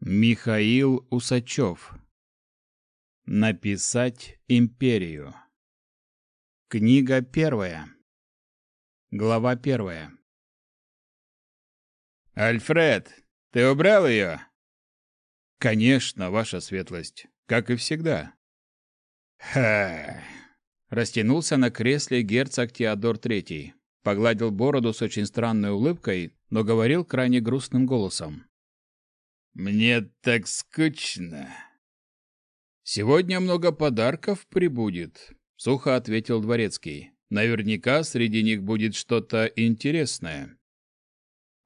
Михаил Усачев. Написать империю. Книга первая. Глава первая. «Альфред, ты убрал ее?» «Конечно, ваша светлость, как и всегда». «Ха!» Растянулся на кресле герцог Теодор Третий, погладил бороду с очень странной улыбкой, но говорил крайне грустным голосом. Мне так скучно. Сегодня много подарков прибудет, сухо ответил дворецкий. Наверняка среди них будет что-то интересное.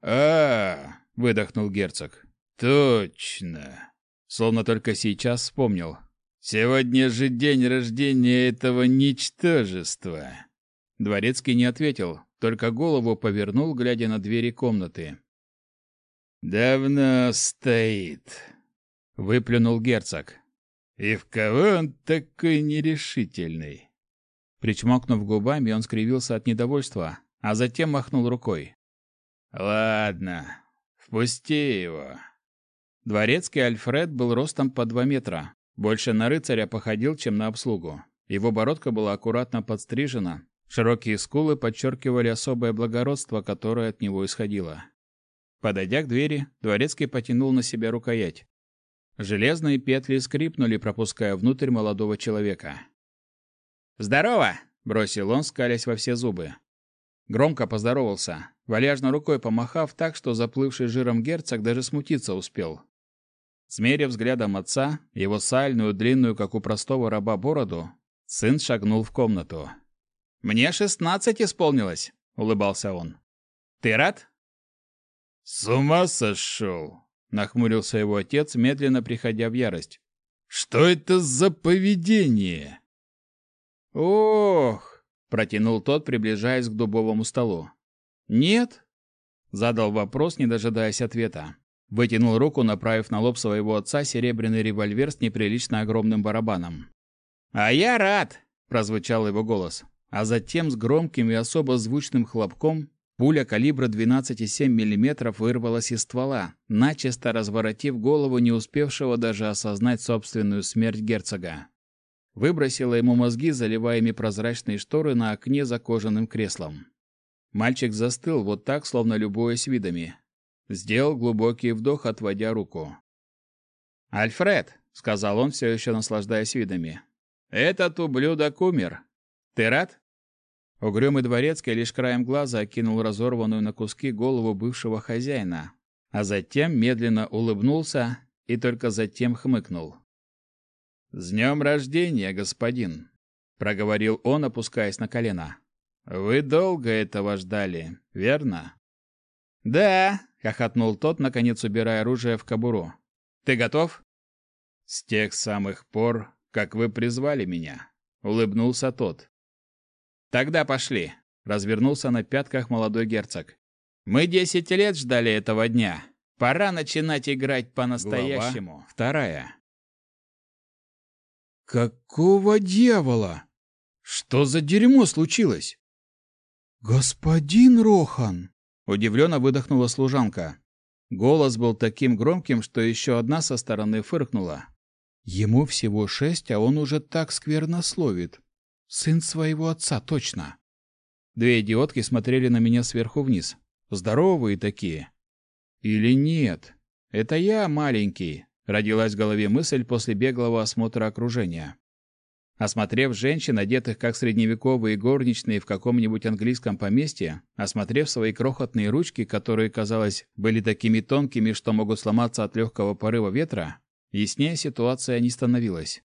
А, выдохнул герцог. Точно. Словно только сейчас вспомнил. Сегодня же день рождения этого ничтожества. Дворецкий не ответил, только голову повернул, глядя на двери комнаты. «Давно стоит», — выплюнул герцог. «И в кого он такой нерешительный?» Причмокнув губами, он скривился от недовольства, а затем махнул рукой. «Ладно, впусти его». Дворецкий Альфред был ростом по два метра, больше на рыцаря походил, чем на обслугу. Его бородка была аккуратно подстрижена, широкие скулы подчеркивали особое благородство, которое от него исходило. Подойдя к двери, дворецкий потянул на себя рукоять. Железные петли скрипнули, пропуская внутрь молодого человека. «Здорово!» — бросил он, скалясь во все зубы. Громко поздоровался, вальяжно рукой помахав так, что заплывший жиром герцог даже смутиться успел. Смерив взглядом отца, его сальную, длинную, как у простого раба, бороду, сын шагнул в комнату. «Мне шестнадцать исполнилось», — улыбался он. «Ты рад?» «С ума сошел!» — нахмурился его отец, медленно приходя в ярость. «Что это за поведение?» «Ох!» — протянул тот, приближаясь к дубовому столу. «Нет?» — задал вопрос, не дожидаясь ответа. Вытянул руку, направив на лоб своего отца серебряный револьвер с неприлично огромным барабаном. «А я рад!» — прозвучал его голос. А затем с громким и особо звучным хлопком Пуля калибра 12,7 мм вырвалась из ствола, начисто разворотив голову не успевшего даже осознать собственную смерть герцога. Выбросила ему мозги, заливая ими прозрачные шторы на окне за кожаным креслом. Мальчик застыл вот так, словно любуясь видами. Сделал глубокий вдох, отводя руку. «Альфред», — сказал он, все еще наслаждаясь видами, — «этот ублюдок умер. Ты рад?» Угрюмый дворецкий лишь краем глаза окинул разорванную на куски голову бывшего хозяина, а затем медленно улыбнулся и только затем хмыкнул. «С днем рождения, господин!» — проговорил он, опускаясь на колено. «Вы долго этого ждали, верно?» «Да!» — хохотнул тот, наконец убирая оружие в кобуру. «Ты готов?» «С тех самых пор, как вы призвали меня», — улыбнулся тот. Тогда пошли, развернулся на пятках молодой герцог. Мы десять лет ждали этого дня. Пора начинать играть по-настоящему. Глава вторая. Какого дьявола? Что за дерьмо случилось? Господин Рохан, удивленно выдохнула служанка. Голос был таким громким, что еще одна со стороны фыркнула. Ему всего шесть, а он уже так скверно словит. Сын своего отца, точно. Две идиотки смотрели на меня сверху вниз. Здоровые такие. Или нет? Это я маленький, родилась в голове мысль после беглого осмотра окружения. Осмотрев женщин, одетых как средневековые горничные в каком-нибудь английском поместье, осмотрев свои крохотные ручки, которые, казалось, были такими тонкими, что могут сломаться от легкого порыва ветра, яснее ситуация не становилась.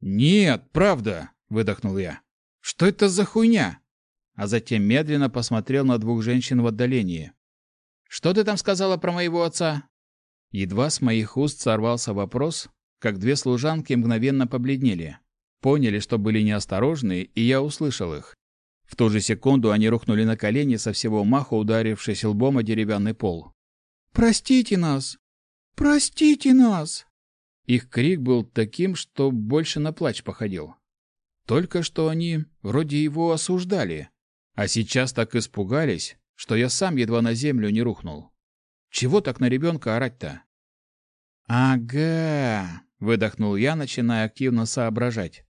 «Нет, правда!» Выдохнул я. Что это за хуйня? А затем медленно посмотрел на двух женщин в отдалении. Что ты там сказала про моего отца? Едва с моих уст сорвался вопрос, как две служанки мгновенно побледнели. Поняли, что были неосторожны, и я услышал их. В ту же секунду они рухнули на колени со всего маха, ударившись лбом о деревянный пол. «Простите нас! Простите нас!» Их крик был таким, что больше на плач походил. Только что они вроде его осуждали, а сейчас так испугались, что я сам едва на землю не рухнул. Чего так на ребенка орать-то? «Ага», — выдохнул я, начиная активно соображать.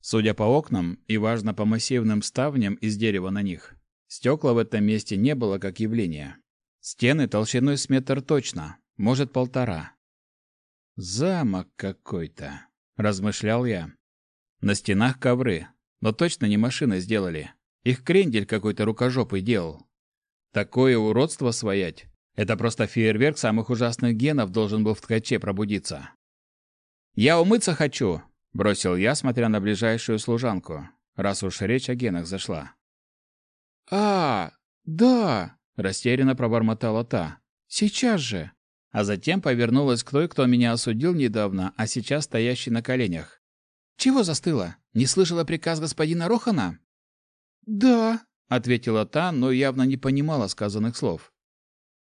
Судя по окнам и, важно, по массивным ставням из дерева на них, стекла в этом месте не было как явления. Стены толщиной с метр точно, может, полтора. «Замок какой-то», — размышлял я. На стенах ковры, но точно не машины сделали. Их крендель какой-то рукожопый делал. Такое уродство своять. Это просто фейерверк самых ужасных генов должен был в ткаче пробудиться. «Я умыться хочу!» — бросил я, смотря на ближайшую служанку, раз уж речь о генах зашла. «А, да!» — растерянно пробормотала та. «Сейчас же!» А затем повернулась к той, кто меня осудил недавно, а сейчас стоящий на коленях. «Чего застыла? Не слышала приказ господина Рохана?» «Да», — ответила та, но явно не понимала сказанных слов.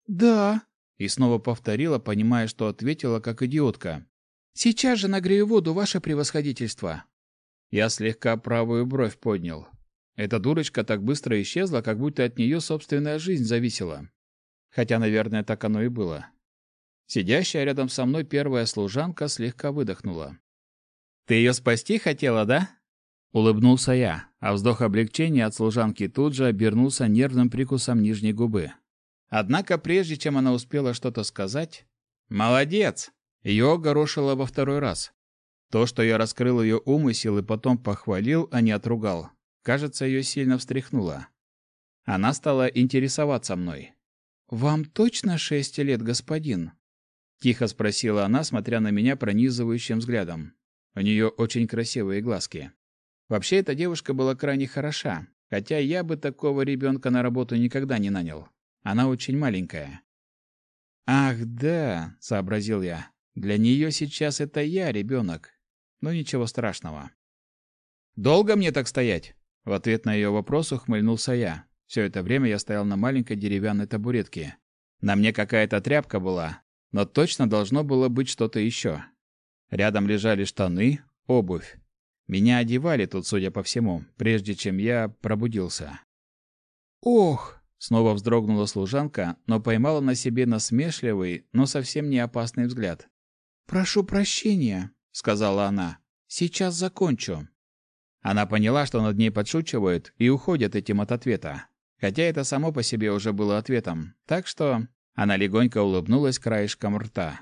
«Да», — и снова повторила, понимая, что ответила как идиотка. «Сейчас же нагрею воду, ваше превосходительство». Я слегка правую бровь поднял. Эта дурочка так быстро исчезла, как будто от нее собственная жизнь зависела. Хотя, наверное, так оно и было. Сидящая рядом со мной первая служанка слегка выдохнула. «Ты ее спасти хотела, да?» Улыбнулся я, а вздох облегчения от служанки тут же обернулся нервным прикусом нижней губы. Однако, прежде чем она успела что-то сказать... «Молодец!» Ее огорошило во второй раз. То, что я раскрыл ее умысел и потом похвалил, а не отругал, кажется, ее сильно встряхнуло. Она стала интересоваться мной. «Вам точно шесть лет, господин?» Тихо спросила она, смотря на меня пронизывающим взглядом. У нее очень красивые глазки. Вообще, эта девушка была крайне хороша, хотя я бы такого ребенка на работу никогда не нанял. Она очень маленькая. «Ах, да», — сообразил я, — «для нее сейчас это я ребенок. Но ничего страшного». «Долго мне так стоять?» В ответ на ее вопрос ухмыльнулся я. Все это время я стоял на маленькой деревянной табуретке. На мне какая-то тряпка была, но точно должно было быть что-то еще. Рядом лежали штаны, обувь. Меня одевали тут, судя по всему, прежде чем я пробудился. «Ох!» — снова вздрогнула служанка, но поймала на себе насмешливый, но совсем не опасный взгляд. «Прошу прощения», — сказала она. «Сейчас закончу». Она поняла, что над ней подшучивают, и уходят этим от ответа. Хотя это само по себе уже было ответом. Так что она легонько улыбнулась краешком рта.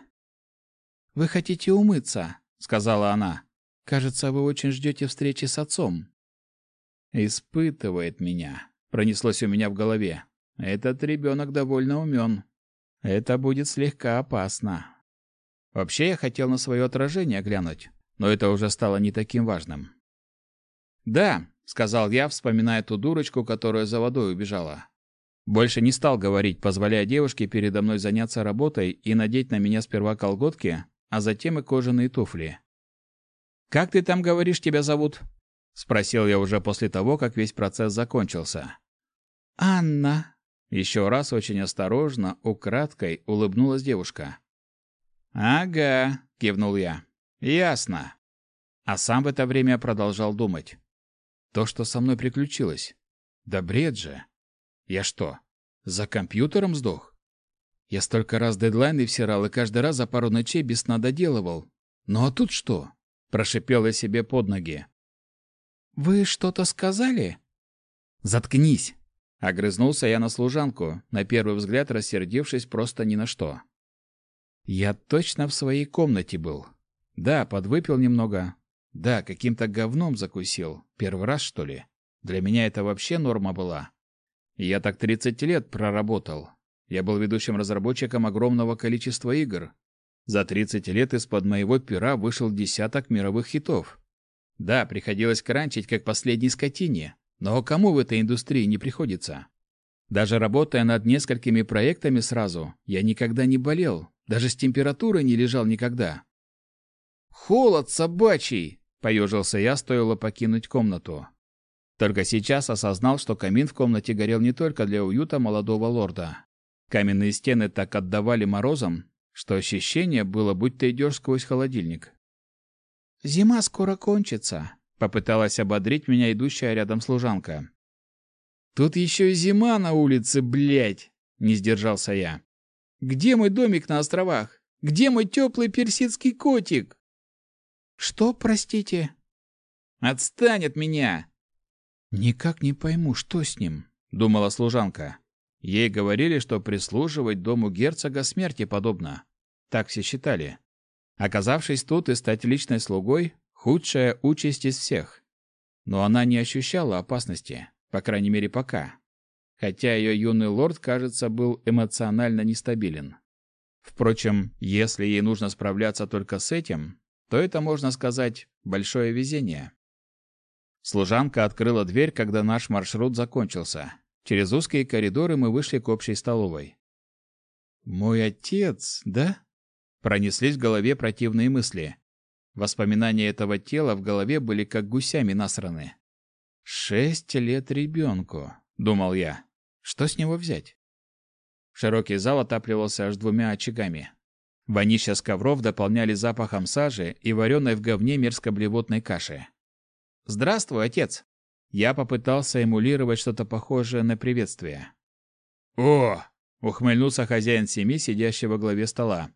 «Вы хотите умыться?» — сказала она. «Кажется, вы очень ждете встречи с отцом». «Испытывает меня», — пронеслось у меня в голове. «Этот ребенок довольно умен. Это будет слегка опасно». Вообще, я хотел на свое отражение глянуть, но это уже стало не таким важным. «Да», — сказал я, вспоминая ту дурочку, которая за водой убежала. Больше не стал говорить, позволяя девушке передо мной заняться работой и надеть на меня сперва колготки, а затем и кожаные туфли. «Как ты там говоришь, тебя зовут?» — спросил я уже после того, как весь процесс закончился. «Анна». Еще раз очень осторожно, украдкой улыбнулась девушка. «Ага», — кивнул я. «Ясно». А сам в это время продолжал думать. То, что со мной приключилось. Да бред же. Я что, за компьютером сдох? Я столько раз дедлайны всирал и каждый раз за пару ночей без сна доделывал. Ну а тут что? Прошипел я себе под ноги. «Вы что-то сказали?» «Заткнись!» Огрызнулся я на служанку, на первый взгляд рассердившись просто ни на что. Я точно в своей комнате был. Да, подвыпил немного. Да, каким-то говном закусил. Первый раз, что ли? Для меня это вообще норма была. Я так 30 лет проработал. Я был ведущим разработчиком огромного количества игр. За 30 лет из-под моего пера вышел десяток мировых хитов. Да, приходилось кранчить как последней скотине, но кому в этой индустрии не приходится? Даже работая над несколькими проектами сразу, я никогда не болел, даже с температурой не лежал никогда. «Холод собачий!» — поежился я, стоило покинуть комнату. Только сейчас осознал, что камин в комнате горел не только для уюта молодого лорда. Каменные стены так отдавали морозом, что ощущение было, будто идешь сквозь холодильник. «Зима скоро кончится», — попыталась ободрить меня идущая рядом служанка. «Тут еще и зима на улице, блядь!» — не сдержался я. «Где мой домик на островах? Где мой теплый персидский котик?» «Что, простите?» «Отстань от меня!» «Никак не пойму, что с ним», — думала служанка. Ей говорили, что прислуживать дому герцога смерти подобно. Так все считали. Оказавшись тут и стать личной слугой — худшая участь из всех. Но она не ощущала опасности, по крайней мере пока. Хотя ее юный лорд, кажется, был эмоционально нестабилен. Впрочем, если ей нужно справляться только с этим, то это, можно сказать, большое везение. Служанка открыла дверь, когда наш маршрут закончился. Через узкие коридоры мы вышли к общей столовой. «Мой отец, да?» Пронеслись в голове противные мысли. Воспоминания этого тела в голове были как гусями насраны. «Шесть лет ребенку», — думал я. «Что с него взять?» Широкий зал отапливался аж двумя очагами. Вонища с ковров дополняли запахом сажи и вареной в говне мерзко-блевотной каши. «Здравствуй, отец!» Я попытался эмулировать что-то похожее на приветствие. «О!» — ухмыльнулся хозяин семьи, сидящий во главе стола.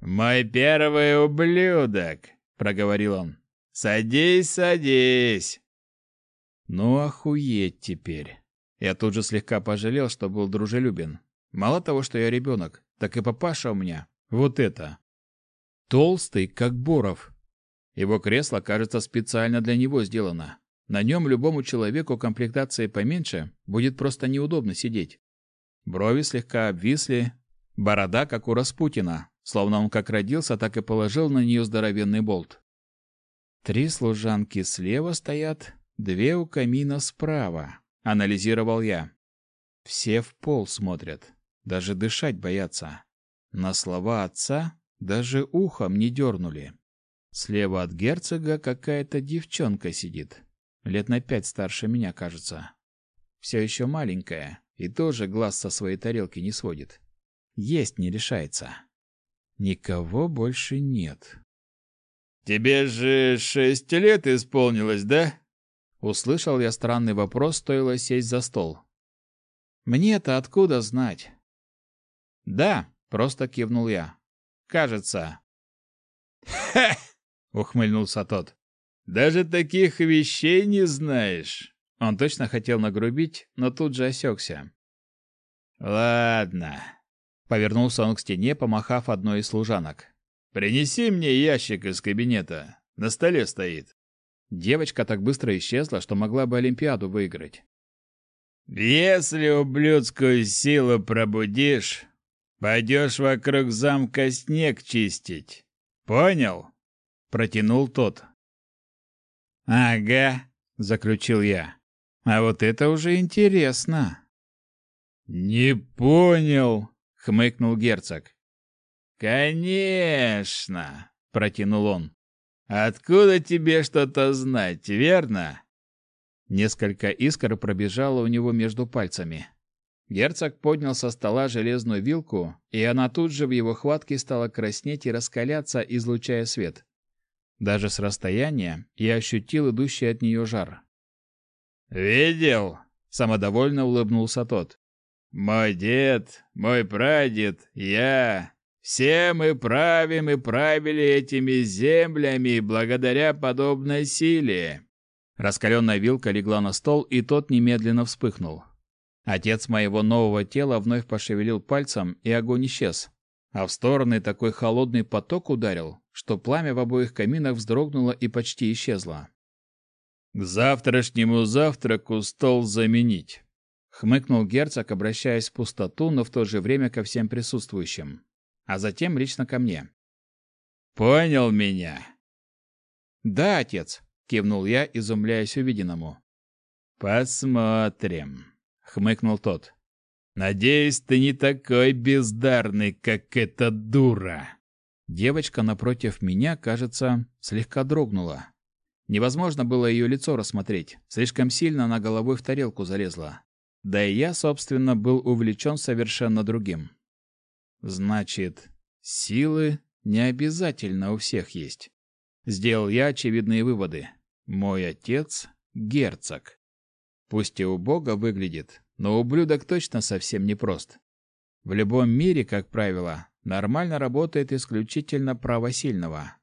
«Мой первый ублюдок!» — проговорил он. «Садись, садись!» Ну, охуеть теперь. Я тут же слегка пожалел, что был дружелюбен. Мало того, что я ребенок, так и папаша у меня. Вот это. Толстый, как Боров. Его кресло, кажется, специально для него сделано. На нем любому человеку комплектации поменьше будет просто неудобно сидеть. Брови слегка обвисли, борода, как у Распутина, словно он как родился, так и положил на нее здоровенный болт. Три служанки слева стоят, две у камина справа, анализировал я. Все в пол смотрят, даже дышать боятся. На слова отца даже ухом не дернули. Слева от герцога какая-то девчонка сидит. Лет на пять старше меня, кажется. Все еще маленькая и тоже глаз со своей тарелки не сводит. Есть не решается. Никого больше нет. «Тебе же шесть лет исполнилось, да?» Услышал я странный вопрос, стоило сесть за стол. «Мне-то откуда знать?» «Да», — просто кивнул я. «Кажется». «Ха!» ухмыльнулся тот. Даже таких вещей не знаешь. Он точно хотел нагрубить, но тут же осекся. Ладно. Повернулся он к стене, помахав одной из служанок. Принеси мне ящик из кабинета. На столе стоит. Девочка так быстро исчезла, что могла бы Олимпиаду выиграть. Если ублюдскую силу пробудишь, пойдешь вокруг замка снег чистить. Понял? протянул тот. Ага, заключил я. А вот это уже интересно. Не понял, хмыкнул герцог. Конечно, протянул он. Откуда тебе что-то знать, верно? Несколько искр пробежало у него между пальцами. Герцог поднял со стола железную вилку, и она тут же в его хватке стала краснеть и раскаляться, излучая свет. Даже с расстояния я ощутил идущий от нее жар. «Видел?» — самодовольно улыбнулся тот. «Мой дед, мой прадед, я. Все мы правим и правили этими землями благодаря подобной силе». Раскаленная вилка легла на стол, и тот немедленно вспыхнул. Отец моего нового тела вновь пошевелил пальцем, и огонь исчез. А в стороны такой холодный поток ударил, что пламя в обоих каминах вздрогнуло и почти исчезло. «К завтрашнему завтраку стол заменить», — хмыкнул герцог, обращаясь в пустоту, но в то же время ко всем присутствующим, а затем лично ко мне. «Понял меня?» «Да, отец», — кивнул я, изумляясь увиденному. «Посмотрим», — хмыкнул тот. «Надеюсь, ты не такой бездарный, как эта дура». Девочка напротив меня, кажется, слегка дрогнула. Невозможно было ее лицо рассмотреть, слишком сильно она головой в тарелку залезла. Да и я, собственно, был увлечен совершенно другим. Значит, силы не обязательно у всех есть. Сделал я очевидные выводы. Мой отец — герцог. Пусть и убого выглядит, но ублюдок точно совсем не прост. В любом мире, как правило, нормально работает исключительно право сильного.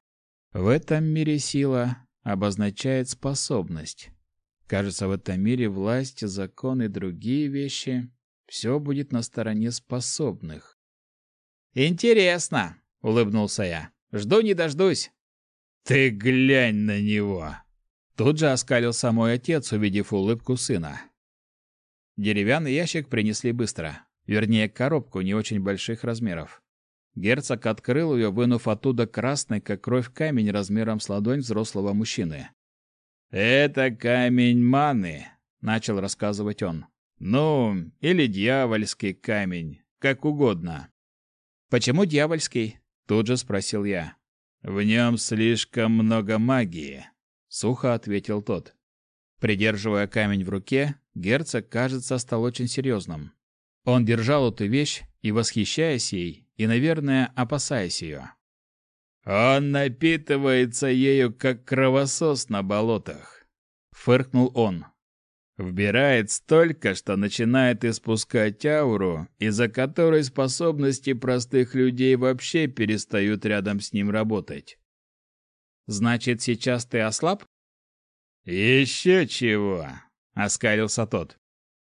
В этом мире сила обозначает способность. Кажется, в этом мире власть, закон и другие вещи все будет на стороне способных. Интересно, улыбнулся я. Жду не дождусь. Ты глянь на него. Тут же оскалился мой отец, увидев улыбку сына. Деревянный ящик принесли быстро, вернее, коробку не очень больших размеров. Герцог открыл ее, вынув оттуда красный, как кровь, камень размером с ладонь взрослого мужчины. «Это камень маны», — начал рассказывать он. «Ну, или дьявольский камень, как угодно». «Почему дьявольский?» — тут же спросил я. «В нем слишком много магии», — сухо ответил тот. Придерживая камень в руке, герцог, кажется, стал очень серьезным. Он держал эту вещь и, восхищаясь ей, и, наверное, опасаясь ее. «Он напитывается ею, как кровосос на болотах», — фыркнул он. «Вбирает столько, что начинает испускать ауру, из-за которой способности простых людей вообще перестают рядом с ним работать». «Значит, сейчас ты ослаб?» «Еще чего!» — оскалился тот.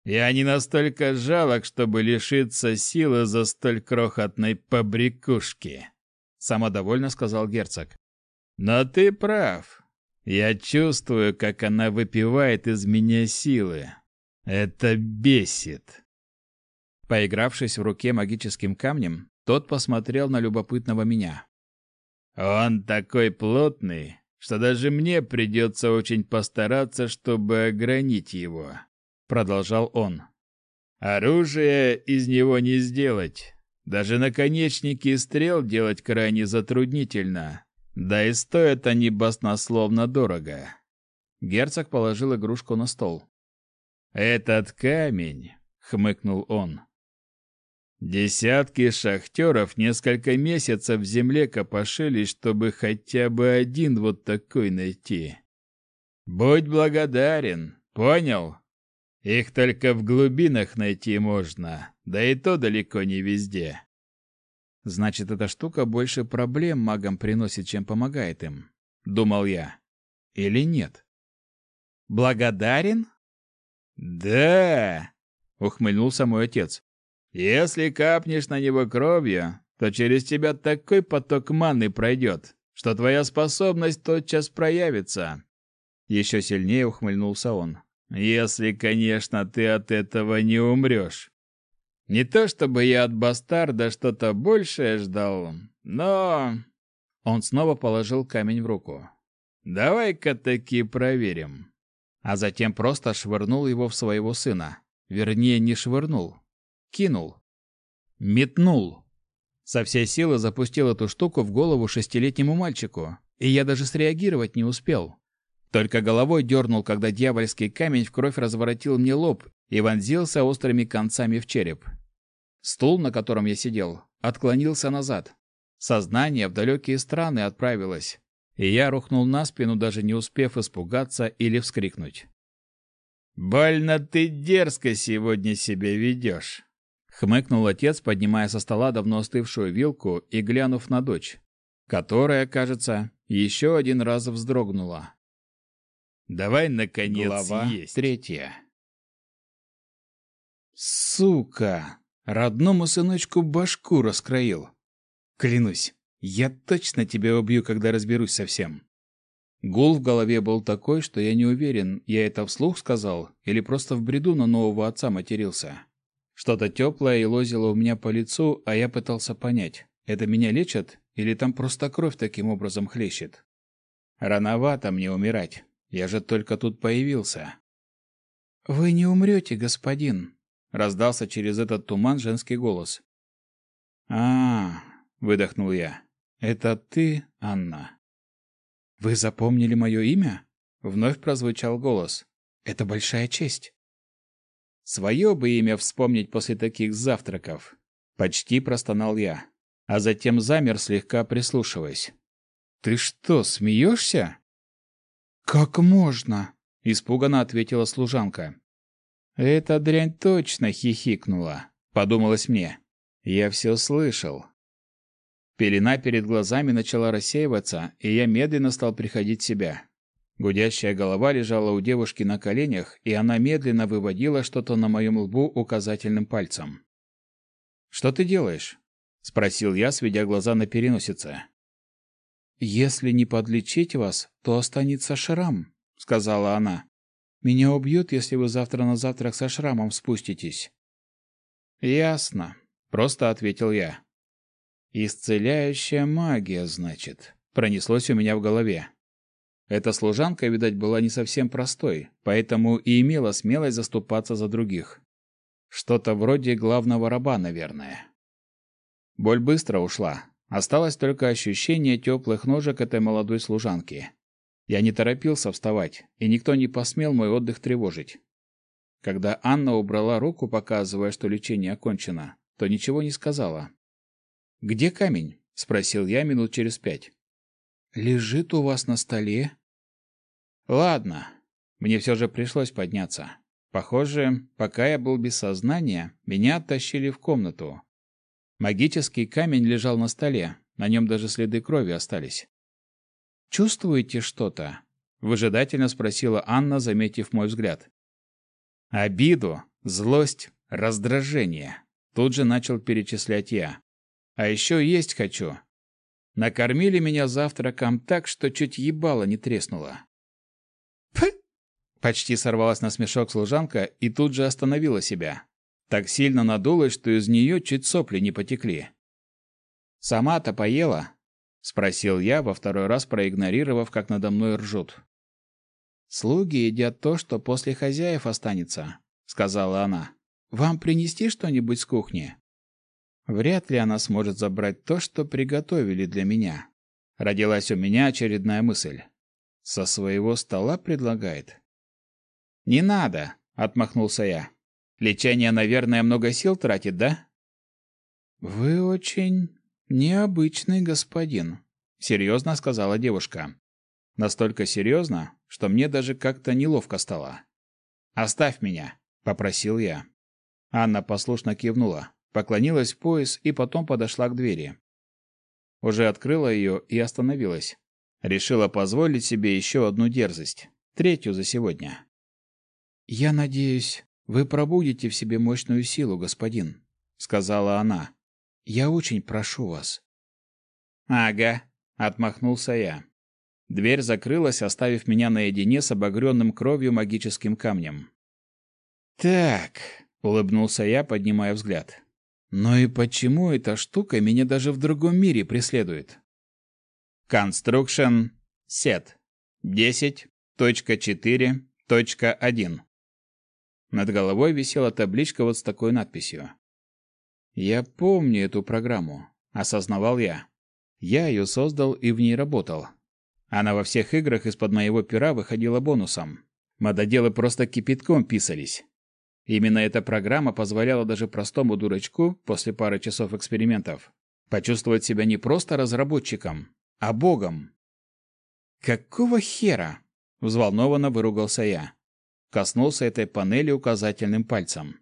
Я не настолько жалок, чтобы лишиться силы за столь крохотной побрякушки, самодовольно сказал герцог. Но ты прав. Я чувствую, как она выпивает из меня силы. Это бесит. Поигравшись в руке магическим камнем, тот посмотрел на любопытного меня. Он такой плотный, что даже мне придется очень постараться, чтобы огранить его продолжал он. Оружие из него не сделать. Даже наконечники стрел делать крайне затруднительно. Да и стоят они баснословно дорого. Герцог положил игрушку на стол. Этот камень, хмыкнул он. Десятки шахтеров несколько месяцев в земле копошились, чтобы хотя бы один вот такой найти. Будь благодарен, понял? Их только в глубинах найти можно, да и то далеко не везде. Значит, эта штука больше проблем магам приносит, чем помогает им, думал я. Или нет? Благодарен? Да, ухмыльнулся мой отец. Если капнешь на него кровью, то через тебя такой поток маны пройдет, что твоя способность тотчас проявится. Еще сильнее ухмыльнулся он. Если, конечно, ты от этого не умрешь. Не то чтобы я от бастарда что-то большее ждал, но... Он снова положил камень в руку. Давай-ка таки проверим. А затем просто швырнул его в своего сына. Вернее, не швырнул. Кинул. Метнул. Со всей силы запустил эту штуку в голову шестилетнему мальчику, и я даже среагировать не успел. Только головой дернул, когда дьявольский камень в кровь разворотил мне лоб и вонзился острыми концами в череп. Стул, на котором я сидел, отклонился назад. Сознание в далекие страны отправилось, и я рухнул на спину, даже не успев испугаться или вскрикнуть. «Больно ты дерзко сегодня себя ведешь», — хмыкнул отец, поднимая со стола давно остывшую вилку и глянув на дочь, которая, кажется, еще один раз вздрогнула. Давай, наконец, Глава есть. третья. Сука! Родному сыночку башку раскроил. Клянусь, я точно тебя убью, когда разберусь со всем. Гул в голове был такой, что я не уверен, я это вслух сказал или просто в бреду на нового отца матерился. Что-то теплое и лозило у меня по лицу, а я пытался понять, это меня лечат или там просто кровь таким образом хлещет. Рановато мне умирать. Я же только тут появился. Вы не умрете, господин, раздался через этот туман женский голос. А, выдохнул я. Это ты, Анна? Вы запомнили мое имя? Вновь прозвучал голос. Это большая честь. Свое бы имя вспомнить после таких завтраков. Почти простонал я, а затем замер, слегка прислушиваясь. Ты что, смеешься? «Как можно?» — испуганно ответила служанка. «Эта дрянь точно хихикнула», — подумалось мне. «Я все слышал». Пелена перед глазами начала рассеиваться, и я медленно стал приходить в себя. Гудящая голова лежала у девушки на коленях, и она медленно выводила что-то на моем лбу указательным пальцем. «Что ты делаешь?» — спросил я, сведя глаза на переносице. «Если не подлечить вас, то останется шрам», — сказала она. «Меня убьют, если вы завтра на завтрак со шрамом спуститесь». «Ясно», — просто ответил я. «Исцеляющая магия, значит», — пронеслось у меня в голове. Эта служанка, видать, была не совсем простой, поэтому и имела смелость заступаться за других. Что-то вроде главного раба, наверное. Боль быстро ушла. Осталось только ощущение теплых ножек этой молодой служанки. Я не торопился вставать, и никто не посмел мой отдых тревожить. Когда Анна убрала руку, показывая, что лечение окончено, то ничего не сказала. «Где камень?» — спросил я минут через пять лежит у вас на столе?» «Ладно, мне все же пришлось подняться. Похоже, пока я был без сознания, меня оттащили в комнату. Магический камень лежал на столе, на нем даже следы крови остались. «Чувствуете что-то?» — выжидательно спросила Анна, заметив мой взгляд. «Обиду, злость, раздражение», — тут же начал перечислять я. «А еще есть хочу, Накормили меня завтраком так, что чуть ебало не треснуло. Пх! Почти сорвалась на смешок служанка и тут же остановила себя. Так сильно надулась, что из нее чуть сопли не потекли. «Сама-то поела?» — спросил я, во второй раз проигнорировав, как надо мной ржут. «Слуги едят то, что после хозяев останется», — сказала она. «Вам принести что-нибудь с кухни?» Вряд ли она сможет забрать то, что приготовили для меня. Родилась у меня очередная мысль. Со своего стола предлагает. «Не надо», — отмахнулся я. «Лечение, наверное, много сил тратит, да?» «Вы очень необычный господин», — серьезно сказала девушка. Настолько серьезно, что мне даже как-то неловко стало. «Оставь меня», — попросил я. Анна послушно кивнула поклонилась в пояс и потом подошла к двери. Уже открыла ее и остановилась. Решила позволить себе еще одну дерзость, третью за сегодня. «Я надеюсь, вы пробудите в себе мощную силу, господин», — сказала она. «Я очень прошу вас». «Ага», — отмахнулся я. Дверь закрылась, оставив меня наедине с обогренным кровью магическим камнем. «Так», — улыбнулся я, поднимая взгляд. Но и почему эта штука меня даже в другом мире преследует? Construction Set 10.4.1 Над головой висела табличка вот с такой надписью. Я помню эту программу, осознавал я. Я ее создал и в ней работал. Она во всех играх из-под моего пера выходила бонусом. Мододелы просто кипятком писались. Именно эта программа позволяла даже простому дурачку после пары часов экспериментов почувствовать себя не просто разработчиком, а богом. «Какого хера?» — взволнованно выругался я. Коснулся этой панели указательным пальцем.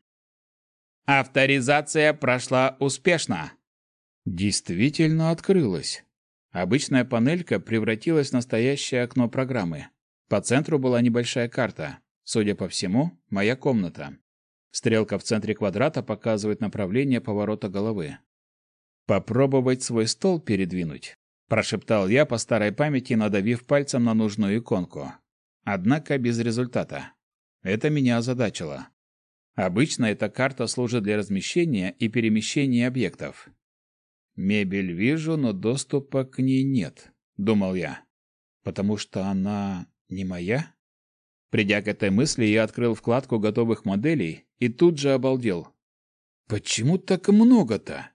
«Авторизация прошла успешно!» Действительно открылась. Обычная панелька превратилась в настоящее окно программы. По центру была небольшая карта. Судя по всему, моя комната. Стрелка в центре квадрата показывает направление поворота головы. «Попробовать свой стол передвинуть», – прошептал я по старой памяти, надавив пальцем на нужную иконку. Однако без результата. Это меня озадачило. Обычно эта карта служит для размещения и перемещения объектов. «Мебель вижу, но доступа к ней нет», — думал я. «Потому что она не моя?» Придя к этой мысли, я открыл вкладку готовых моделей и тут же обалдел. Почему так много-то?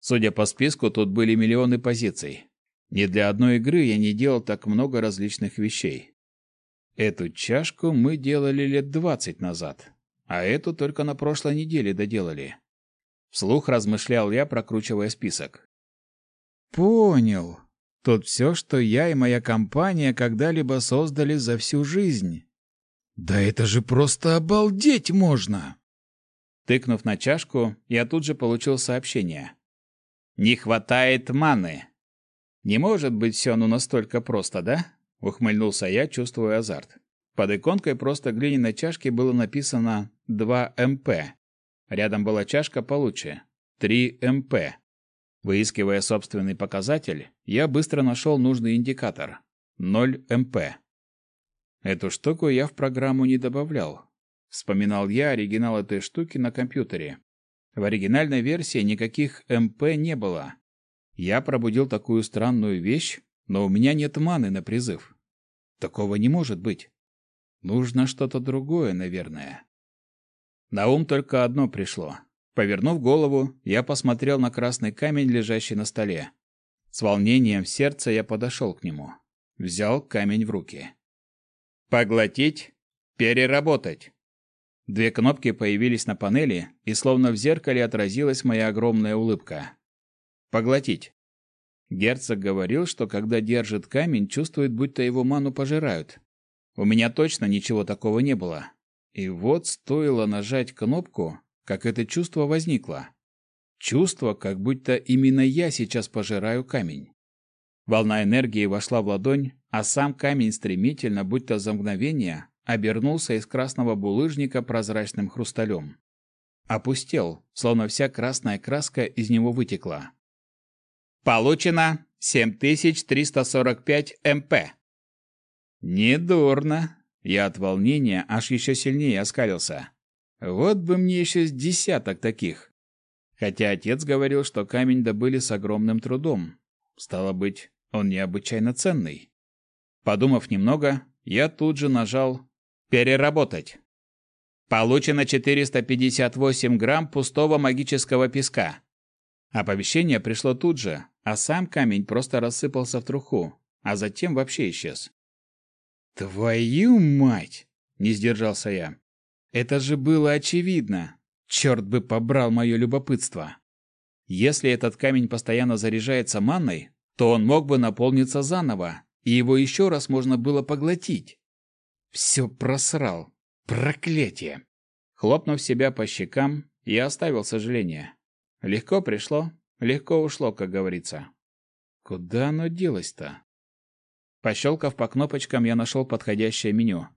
Судя по списку, тут были миллионы позиций. Ни для одной игры я не делал так много различных вещей. Эту чашку мы делали лет двадцать назад, а эту только на прошлой неделе доделали. Вслух размышлял я, прокручивая список. Понял. Тут все, что я и моя компания когда-либо создали за всю жизнь. Да это же просто обалдеть можно! Тыкнув на чашку, я тут же получил сообщение. Не хватает маны. Не может быть все ну настолько просто, да? Ухмыльнулся я, чувствуя азарт. Под иконкой просто глиняной чашки было написано 2 МП. Рядом была чашка получше 3 МП. Выискивая собственный показатель, я быстро нашел нужный индикатор 0 МП. Эту штуку я в программу не добавлял. Вспоминал я оригинал этой штуки на компьютере. В оригинальной версии никаких МП не было. Я пробудил такую странную вещь, но у меня нет маны на призыв. Такого не может быть. Нужно что-то другое, наверное. На ум только одно пришло. Повернув голову, я посмотрел на красный камень, лежащий на столе. С волнением в сердце я подошел к нему. Взял камень в руки. Поглотить, переработать. Две кнопки появились на панели, и словно в зеркале отразилась моя огромная улыбка. Поглотить. Герцог говорил, что когда держит камень, чувствует, будто его ману пожирают. У меня точно ничего такого не было. И вот стоило нажать кнопку, как это чувство возникло. Чувство, как будто именно я сейчас пожираю камень. Волна энергии вошла в ладонь, а сам камень стремительно, будто за мгновение, обернулся из красного булыжника прозрачным хрусталем. Опустел, словно вся красная краска из него вытекла. Получено 7345 МП. Недурно. Я от волнения аж еще сильнее оскалился. Вот бы мне еще с десяток таких. Хотя отец говорил, что камень добыли с огромным трудом. Стало быть, он необычайно ценный. Подумав немного, я тут же нажал «Переработать». Получено 458 грамм пустого магического песка. Оповещение пришло тут же, а сам камень просто рассыпался в труху, а затем вообще исчез. «Твою мать!» — не сдержался я. «Это же было очевидно! Черт бы побрал мое любопытство!» Если этот камень постоянно заряжается манной, то он мог бы наполниться заново, и его еще раз можно было поглотить. Все просрал. Проклятие! Хлопнув себя по щекам, я оставил сожаление. Легко пришло, легко ушло, как говорится. Куда оно делось-то? Пощелкав по кнопочкам, я нашел подходящее меню.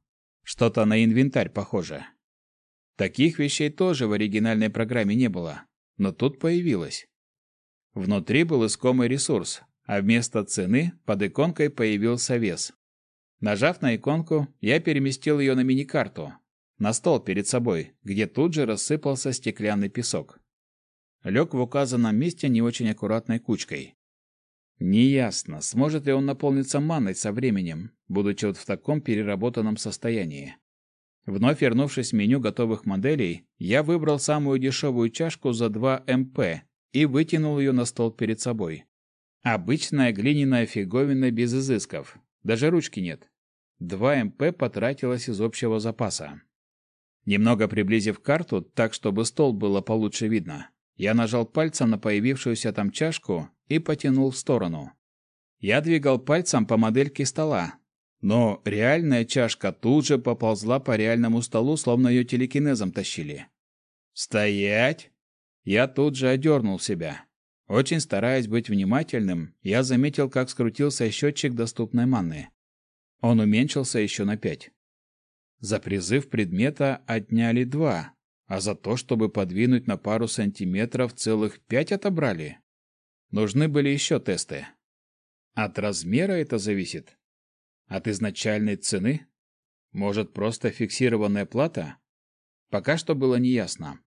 Что-то на инвентарь похоже. Таких вещей тоже в оригинальной программе не было, но тут появилось. Внутри был искомый ресурс, а вместо цены под иконкой появился вес. Нажав на иконку, я переместил ее на мини-карту, на стол перед собой, где тут же рассыпался стеклянный песок. Лег в указанном месте не очень аккуратной кучкой. Неясно, сможет ли он наполниться маной со временем, будучи вот в таком переработанном состоянии. Вновь вернувшись в меню готовых моделей, я выбрал самую дешевую чашку за 2 МП и вытянул ее на стол перед собой. Обычная глиняная фиговина без изысков. Даже ручки нет. 2 МП потратилось из общего запаса. Немного приблизив карту, так чтобы стол было получше видно, я нажал пальцем на появившуюся там чашку и потянул в сторону. Я двигал пальцем по модельке стола, но реальная чашка тут же поползла по реальному столу, словно ее телекинезом тащили. «Стоять!» Я тут же одернул себя. Очень стараясь быть внимательным, я заметил, как скрутился счетчик доступной маны. Он уменьшился еще на пять. За призыв предмета отняли два, а за то, чтобы подвинуть на пару сантиметров, целых пять отобрали. Нужны были еще тесты. От размера это зависит? От изначальной цены? Может, просто фиксированная плата? Пока что было неясно.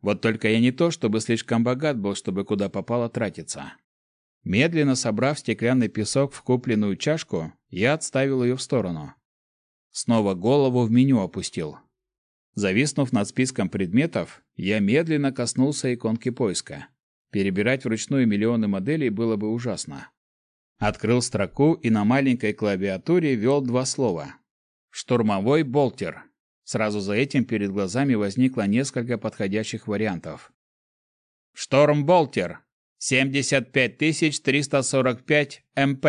Вот только я не то, чтобы слишком богат был, чтобы куда попало тратиться. Медленно собрав стеклянный песок в купленную чашку, я отставил ее в сторону. Снова голову в меню опустил. Зависнув над списком предметов, я медленно коснулся иконки поиска. Перебирать вручную миллионы моделей было бы ужасно. Открыл строку и на маленькой клавиатуре ввел два слова. «Штурмовой болтер». Сразу за этим перед глазами возникло несколько подходящих вариантов. «Штормболтер! 75345 МП!»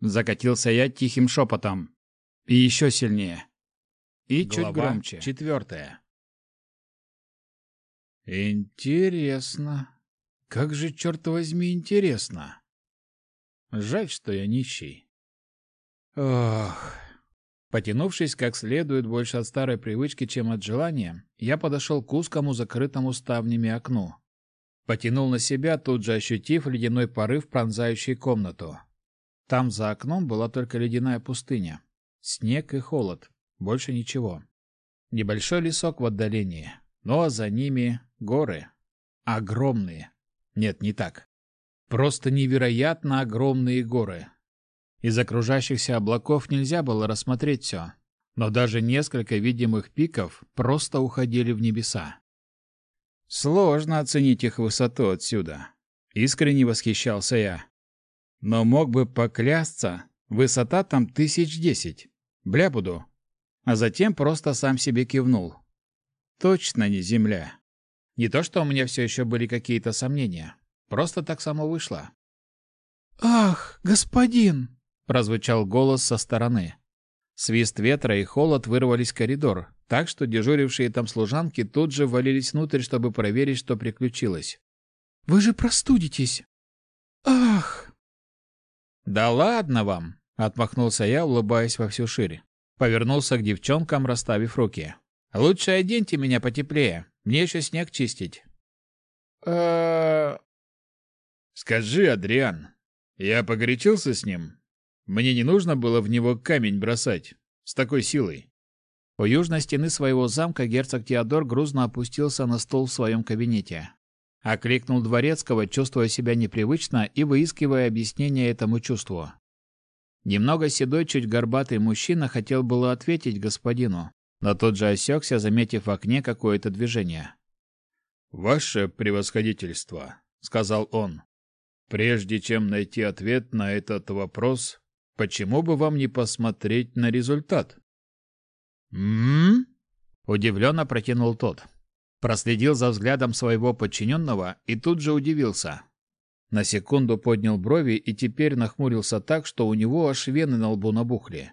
Закатился я тихим шепотом. И еще сильнее. И Глава чуть громче. Четвертая. Интересно. Как же, черт возьми, интересно. Жаль, что я нищий. Ох. Потянувшись как следует больше от старой привычки, чем от желания, я подошел к узкому закрытому ставнями окну. Потянул на себя, тут же ощутив ледяной порыв, пронзающий комнату. Там за окном была только ледяная пустыня. Снег и холод. Больше ничего. Небольшой лесок в отдалении. А за ними горы. Огромные. Нет, не так. Просто невероятно огромные горы. Из окружающихся облаков нельзя было рассмотреть все, но даже несколько видимых пиков просто уходили в небеса. Сложно оценить их высоту отсюда. Искренне восхищался я. Но мог бы поклясться, высота там тысяч десять. Бля буду. А затем просто сам себе кивнул. Точно не земля. Не то, что у меня все еще были какие-то сомнения. Просто так само вышло. «Ах, господин!» — прозвучал голос со стороны. Свист ветра и холод вырвались в коридор, так что дежурившие там служанки тут же валились внутрь, чтобы проверить, что приключилось. «Вы же простудитесь!» «Ах!» «Да ладно вам!» — отмахнулся я, улыбаясь во всю шире. Повернулся к девчонкам, расставив руки. «Лучше оденьте меня потеплее. Мне еще снег чистить». «Скажи, Адриан, я погорячился с ним? Мне не нужно было в него камень бросать. С такой силой». У южной стены своего замка герцог Теодор грузно опустился на стол в своем кабинете. Окликнул Дворецкого, чувствуя себя непривычно и выискивая объяснение этому чувству. Немного седой, чуть горбатый мужчина хотел было ответить господину, но тут же осекся, заметив в окне какое-то движение. «Ваше превосходительство», — сказал он, — «прежде чем найти ответ на этот вопрос, почему бы вам не посмотреть на результат?» «М-м-м?» удивленно протянул тот. Проследил за взглядом своего подчиненного и тут же удивился. На секунду поднял брови и теперь нахмурился так, что у него аж вены на лбу набухли.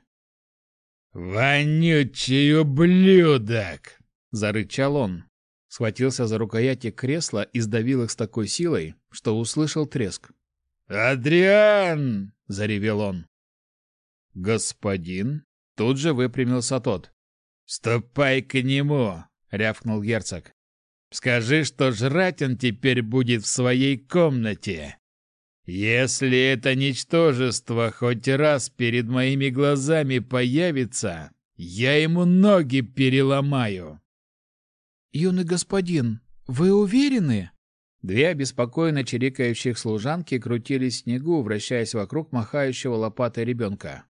«Вонючий ублюдок!» — зарычал он. Схватился за рукояти кресла и сдавил их с такой силой, что услышал треск. «Адриан!» — заревел он. «Господин?» — тут же выпрямился тот. «Ступай к нему!» — рявкнул герцог. «Скажи, что жрать он теперь будет в своей комнате. Если это ничтожество хоть раз перед моими глазами появится, я ему ноги переломаю. Юный господин, вы уверены? Две обеспокоенно чирикающих служанки крутились в снегу, вращаясь вокруг махающего лопатой ребенка.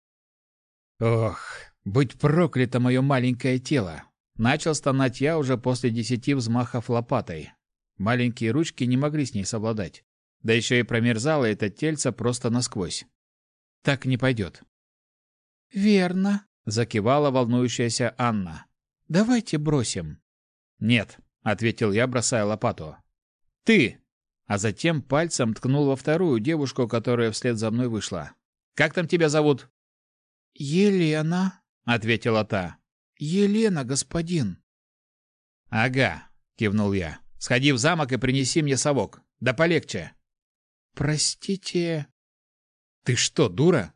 Ох, быть проклято мое маленькое тело! Начал стонать я уже после десяти взмахов лопатой. Маленькие ручки не могли с ней совладать. Да еще и промерзало это тельце просто насквозь. Так не пойдет. «Верно», — закивала волнующаяся Анна. «Давайте бросим». «Нет», — ответил я, бросая лопату. «Ты!» А затем пальцем ткнул во вторую девушку, которая вслед за мной вышла. «Как там тебя зовут?» «Елена», — ответила та. «Елена, господин». «Ага», — кивнул я. «Сходи в замок и принеси мне совок. Да полегче». «Простите...» «Ты что, дура?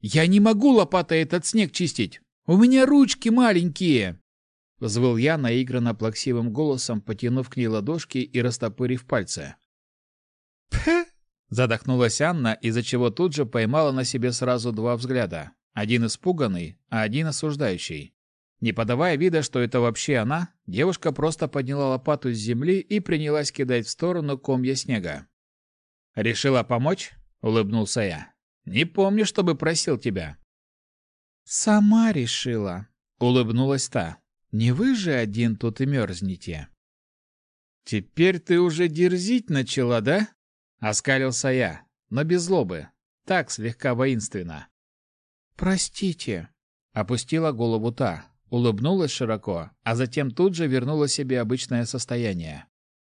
Я не могу лопатой этот снег чистить! У меня ручки маленькие!» Взвыл я наигранно плаксивым голосом, потянув к ней ладошки и растопырив пальцы. «Пх!» — задохнулась Анна, из-за чего тут же поймала на себе сразу два взгляда. Один испуганный, а один осуждающий. Не подавая вида, что это вообще она, девушка просто подняла лопату с земли и принялась кидать в сторону комья снега. «Решила помочь?» — улыбнулся я. «Не помню, чтобы просил тебя». «Сама решила», — улыбнулась та. «Не вы же один тут и мерзнете». «Теперь ты уже дерзить начала, да?» — оскалился я, но без злобы, так слегка воинственно. «Простите», — опустила голову та, улыбнулась широко, а затем тут же вернула себе обычное состояние.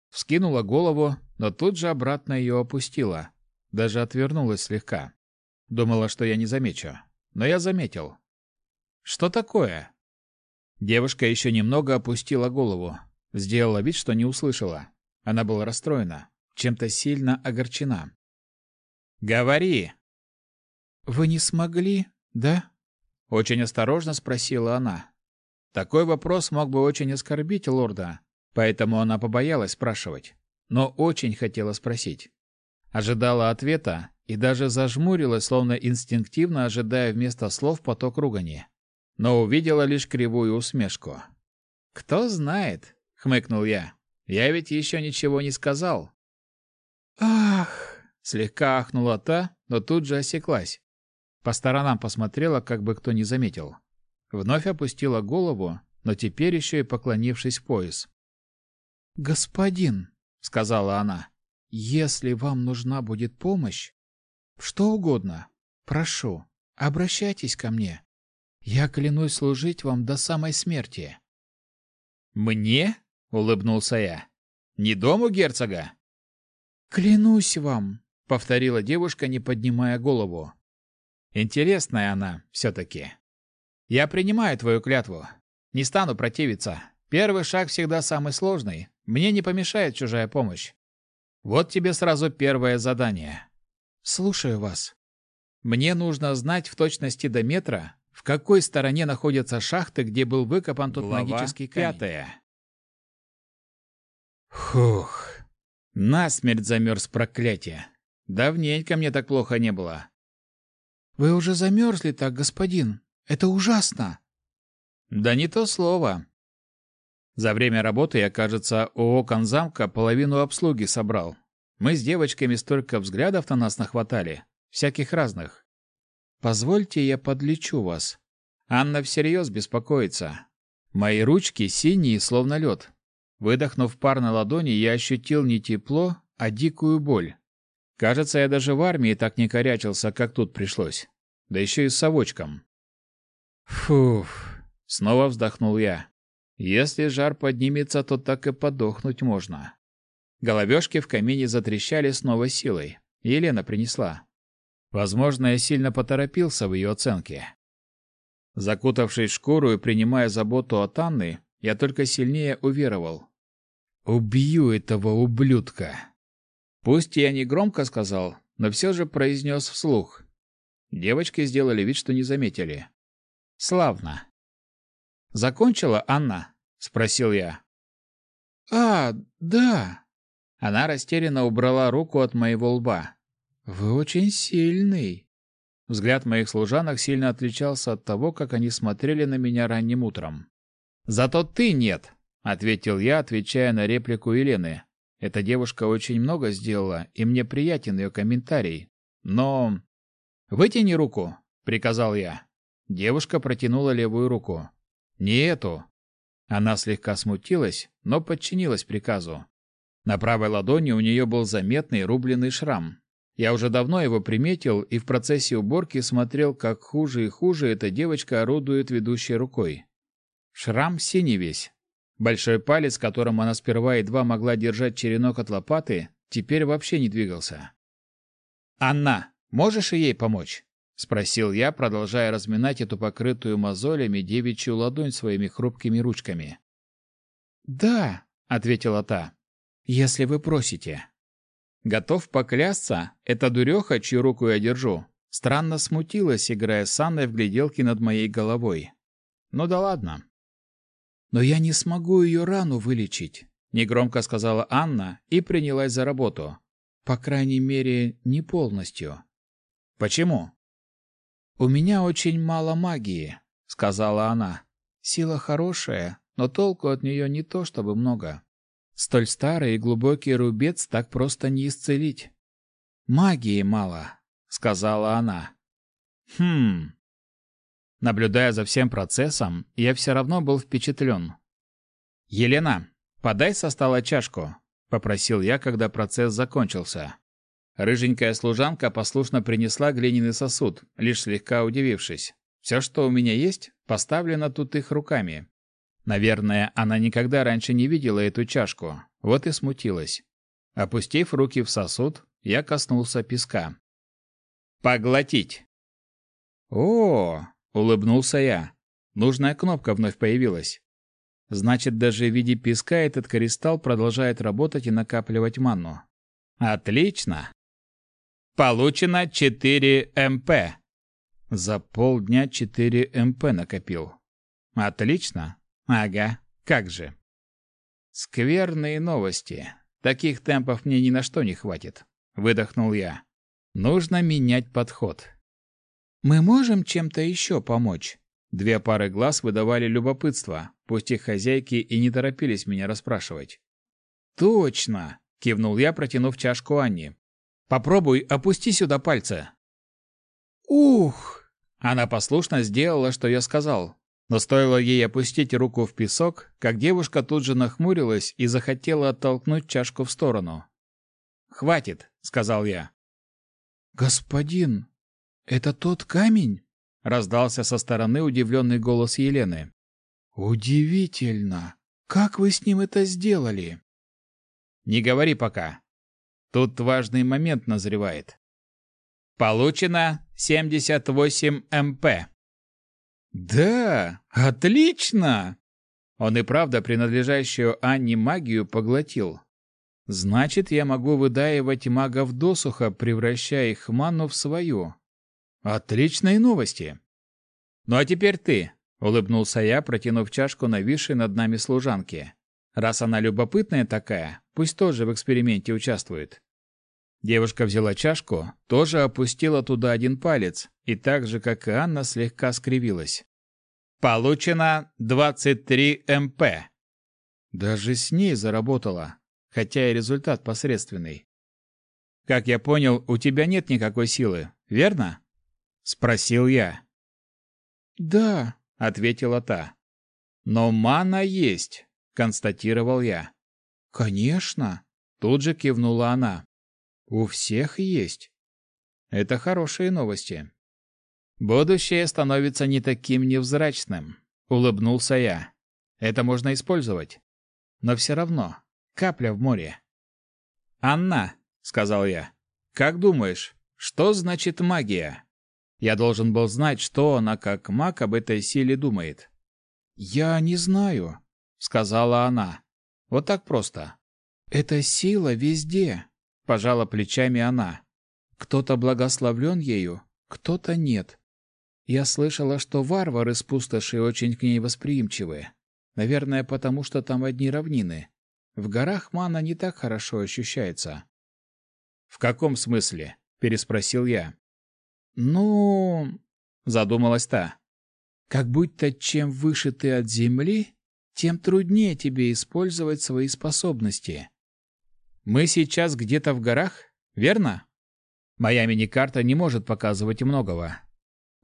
Вскинула голову, но тут же обратно ее опустила. Даже отвернулась слегка. Думала, что я не замечу. Но я заметил. «Что такое?» Девушка еще немного опустила голову. Сделала вид, что не услышала. Она была расстроена. чем-то сильно огорчена. «Говори!» «Вы не смогли, да?» Очень осторожно спросила она. Такой вопрос мог бы очень оскорбить лорда, поэтому она побоялась спрашивать, но очень хотела спросить. Ожидала ответа и даже зажмурилась, словно инстинктивно ожидая вместо слов поток ругани. Но увидела лишь кривую усмешку. «Кто знает?» — хмыкнул я. «Я ведь еще ничего не сказал». «Ах!» — слегка ахнула та, но тут же осеклась. По сторонам посмотрела, как бы кто не заметил. Вновь опустила голову, но теперь еще и поклонившись в пояс. «Господин», — сказала она, — «если вам нужна будет помощь, что угодно, прошу, обращайтесь ко мне. Я клянусь служить вам до самой смерти». «Мне?» — улыбнулся я. «Не дому герцога?» «Клянусь вам», — повторила девушка, не поднимая голову. Интересная она все-таки. Я принимаю твою клятву. Не стану противиться. Первый шаг всегда самый сложный. Мне не помешает чужая помощь. Вот тебе сразу первое задание. Слушаю вас. Мне нужно знать в точности до метра, в какой стороне находятся шахты, где был выкопан тот Глава магический камень. Пятая. Фух. Насмерть замерз проклятие. Давненько мне так плохо не было. Вы уже замерзли так, господин. Это ужасно. Да не то слово. За время работы я, кажется, у окон замка половину обслуги собрал. Мы с девочками столько взглядов на нас нахватали, всяких разных. Позвольте, я подлечу вас. Анна всерьез беспокоится. Мои ручки синие, словно лед. Выдохнув пар на ладони, я ощутил не тепло, а дикую боль. Кажется, я даже в армии так не корячился, как тут пришлось. Да еще и с совочком. Фуф, снова вздохнул я. Если жар поднимется, то так и подохнуть можно. Головешки в камине затрещали с новой силой. Елена принесла. Возможно, я сильно поторопился в ее оценке. Закутавшись в шкуру и принимая заботу от Анны, я только сильнее уверовал. «Убью этого ублюдка!» Пусть я не громко сказал, но все же произнес вслух. Девочки сделали вид, что не заметили. Славно. Закончила Анна? спросил я. А, да. Она растерянно убрала руку от моего лба. Вы очень сильный. Взгляд моих служанок сильно отличался от того, как они смотрели на меня ранним утром. Зато ты нет, ответил я, отвечая на реплику Елены, эта девушка очень много сделала, и мне приятен ее комментарий. Но... «Вытяни руку», — приказал я. Девушка протянула левую руку. «Не эту». Она слегка смутилась, но подчинилась приказу. На правой ладони у нее был заметный рубленый шрам. Я уже давно его приметил и в процессе уборки смотрел, как хуже и хуже эта девочка орудует ведущей рукой. Шрам синий весь, Большой палец, которым она сперва едва могла держать черенок от лопаты, теперь вообще не двигался. «Анна, можешь и ей помочь?» — спросил я, продолжая разминать эту покрытую мозолями девичью ладонь своими хрупкими ручками. «Да», — ответила та, — «если вы просите». Готов поклясться, эта дуреха, чью руку я держу, странно смутилась, играя с Анной в гляделки над моей головой. Ну да ладно. Но я не смогу ее рану вылечить, негромко сказала Анна и принялась за работу. По крайней мере, не полностью. Почему? У меня очень мало магии, сказала она. Сила хорошая, но толку от нее не то чтобы много. Столь старый и глубокий рубец так просто не исцелить. Магии мало, сказала она. Хм, Наблюдая за всем процессом, я все равно был впечатлен. «Елена, подай со стола чашку», — попросил я, когда процесс закончился. Рыженькая служанка послушно принесла глиняный сосуд, лишь слегка удивившись. Все, что у меня есть, поставлено тут их руками. Наверное, она никогда раньше не видела эту чашку, вот и смутилась. Опустив руки в сосуд, я коснулся песка. «Поглотить!» «О, Улыбнулся я. Нужная кнопка вновь появилась. Значит, даже в виде песка этот кристалл продолжает работать и накапливать манну. Отлично. Получено 4 МП. За полдня 4 МП накопил. Отлично. Ага, как же. Скверные новости. Таких темпов мне ни на что не хватит, выдохнул я. Нужно менять подход. Мы можем чем-то еще помочь? Две пары глаз выдавали любопытство, пусть их хозяйки и не торопились меня расспрашивать. Точно, кивнул я, протянув чашку Анне. Попробуй опусти сюда пальцы. Ух! Она послушно сделала, что я сказал, но стоило ей опустить руку в песок, как девушка тут же нахмурилась и захотела оттолкнуть чашку в сторону. «Хватит», — сказал я. «Господин, это тот камень?» — раздался со стороны удивленный голос Елены. «Удивительно! Как вы с ним это сделали?» «Не говори пока. Тут важный момент назревает. Получено 78 МП. Да, отлично! Он и правда принадлежащую Анне магию поглотил. Значит, я могу выдаивать магов досуха, превращая их ману в свою. Отличные новости. Ну а теперь ты, улыбнулся я, протянув чашку нависшей над нами служанке. Раз она любопытная такая, пусть тоже в эксперименте участвует. Девушка взяла чашку, тоже опустила туда один палец и так же, как и Анна, слегка скривилась. Получено 23 МП. Даже с ней заработала, хотя и результат посредственный. Как я понял, у тебя нет никакой силы, верно? спросил я. Да, ответила та. Но мана есть, констатировал я. Конечно, тут же кивнула она. У всех есть. Это хорошие новости. Будущее становится не таким невзрачным, улыбнулся я. Это можно использовать. Но все равно капля в море. Анна, сказал я. Как думаешь, что значит магия? Я должен был знать, что она как маг об этой силе думает. Я не знаю, сказала она. Вот так просто. Эта сила везде, пожала плечами она. Кто-то благословлен ею, кто-то нет. Я слышала, что варвары с пустоши очень к ней восприимчивы. Наверное, потому что там одни равнины. В горах мана не так хорошо ощущается. В каком смысле? переспросил я. Ну, задумалась та. Как будто чем выше ты от земли, тем труднее тебе использовать свои способности. Мы сейчас где-то в горах, верно? Моя мини-карта не может показывать многого.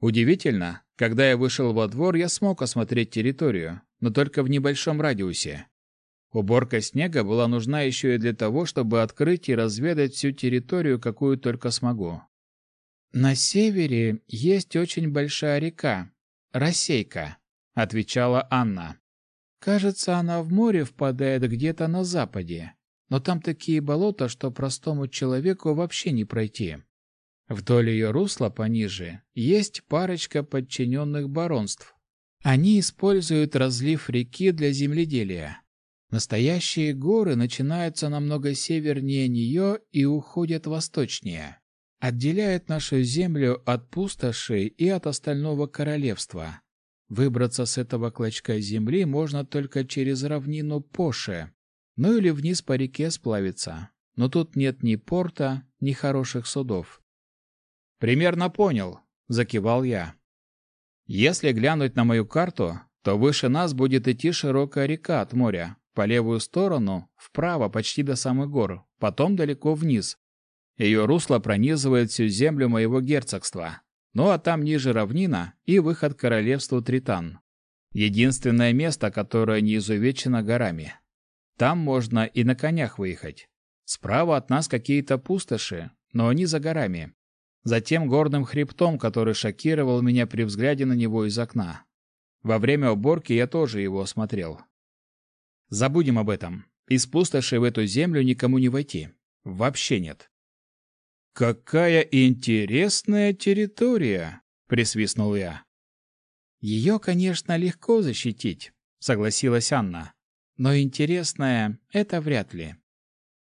Удивительно, когда я вышел во двор, я смог осмотреть территорию, но только в небольшом радиусе. Уборка снега была нужна еще и для того, чтобы открыть и разведать всю территорию, какую только смогу. На севере есть очень большая река, Рассейка, отвечала Анна. Кажется, она в море впадает где-то на западе но там такие болота, что простому человеку вообще не пройти. Вдоль ее русла пониже есть парочка подчиненных баронств. Они используют разлив реки для земледелия. Настоящие горы начинаются намного севернее нее и уходят восточнее. Отделяют нашу землю от пустоши и от остального королевства. Выбраться с этого клочка земли можно только через равнину Поше, ну или вниз по реке сплавиться. Но тут нет ни порта, ни хороших судов. Примерно понял, закивал я. Если глянуть на мою карту, то выше нас будет идти широкая река от моря, по левую сторону, вправо почти до самых гор, потом далеко вниз. Ее русло пронизывает всю землю моего герцогства. Ну а там ниже равнина и выход к королевству Тритан. Единственное место, которое не изувечено горами. Там можно и на конях выехать. Справа от нас какие-то пустоши, но они за горами. Затем горным хребтом, который шокировал меня при взгляде на него из окна. Во время уборки я тоже его осмотрел. Забудем об этом. Из пустоши в эту землю никому не войти. Вообще нет. «Какая интересная территория!» — присвистнул я. «Ее, конечно, легко защитить», — согласилась Анна. Но интересное — это вряд ли.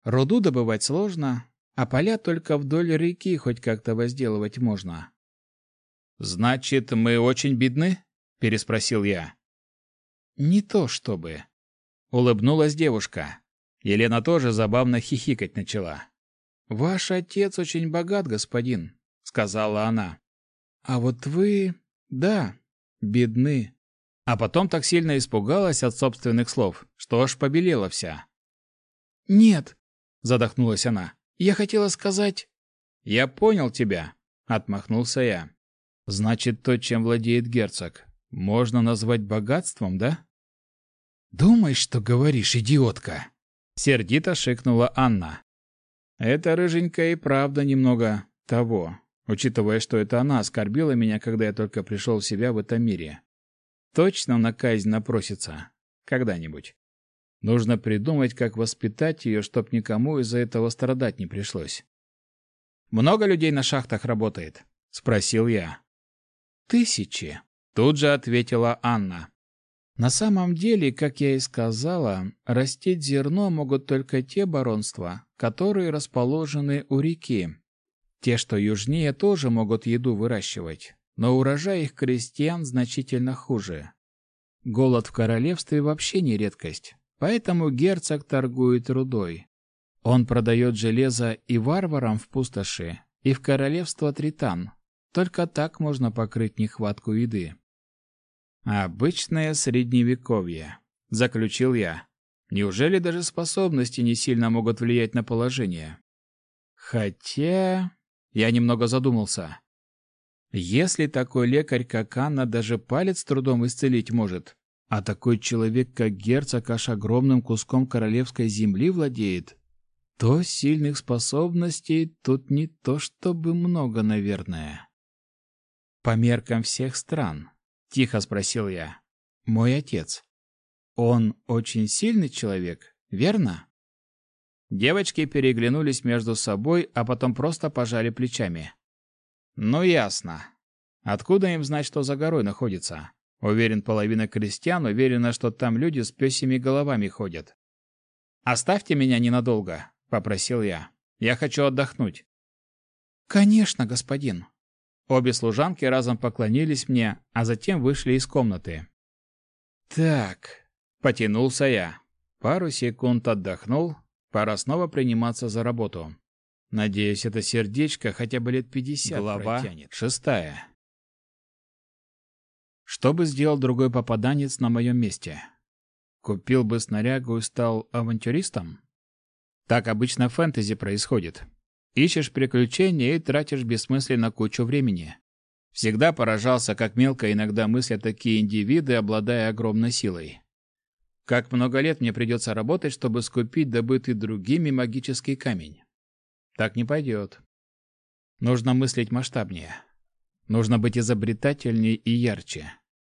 Руду добывать сложно, а поля только вдоль реки хоть как-то возделывать можно. Значит, мы очень бедны? переспросил я. Не то чтобы. Улыбнулась девушка. Елена тоже забавно хихикать начала. Ваш отец очень богат, господин, сказала она. А вот вы, да, бедны. А потом так сильно испугалась от собственных слов, что аж побелела вся. Нет, задохнулась она. Я хотела сказать... Я понял тебя, отмахнулся я. Значит, то, чем владеет герцог, можно назвать богатством, да? Думай, что говоришь, идиотка, сердито шикнула Анна. Эта рыженькая и правда немного того, учитывая, что это она оскорбила меня, когда я только пришел в себя в этом мире. Точно на казнь напросится. Когда-нибудь. Нужно придумать, как воспитать ее, чтоб никому из-за этого страдать не пришлось. «Много людей на шахтах работает?» — спросил я. «Тысячи», — тут же ответила Анна. На самом деле, как я и сказала, растить зерно могут только те баронства, которые расположены у реки. Те, что южнее, тоже могут еду выращивать, но урожай их крестьян значительно хуже. Голод в королевстве вообще не редкость, поэтому герцог торгует рудой. Он продает железо и варварам в пустоши, и в королевство Тритан. Только так можно покрыть нехватку еды. Обычное средневековье, заключил я. Неужели даже способности не сильно могут влиять на положение? Хотя, я немного задумался. Если такой лекарь, как Анна, даже палец трудом исцелить может, а такой человек, как герцог, аж огромным куском королевской земли владеет, то сильных способностей тут не то чтобы много, наверное. По меркам всех стран, тихо спросил я. Мой отец. Он очень сильный человек, верно? Девочки переглянулись между собой, а потом просто пожали плечами. Ну ясно. Откуда им знать, что за горой находится? Уверен, половина крестьян уверена, что там люди с пёсьими головами ходят. Оставьте меня ненадолго, попросил я. Я хочу отдохнуть. Конечно, господин. Обе служанки разом поклонились мне, а затем вышли из комнаты. Так, потянулся я. Пару секунд отдохнул, пора снова приниматься за работу. Надеюсь, это сердечко хотя бы лет пятьдесят Глава протянет. шестая. Что бы сделал другой попаданец на моем месте? Купил бы снарягу и стал авантюристом? Так обычно в фэнтези происходит. Ищешь приключения и тратишь бессмысленно кучу времени. Всегда поражался, как мелко иногда мыслят такие индивиды, обладая огромной силой. Как много лет мне придется работать, чтобы скупить добытый другими магический камень. Так не пойдет. Нужно мыслить масштабнее. Нужно быть изобретательнее и ярче.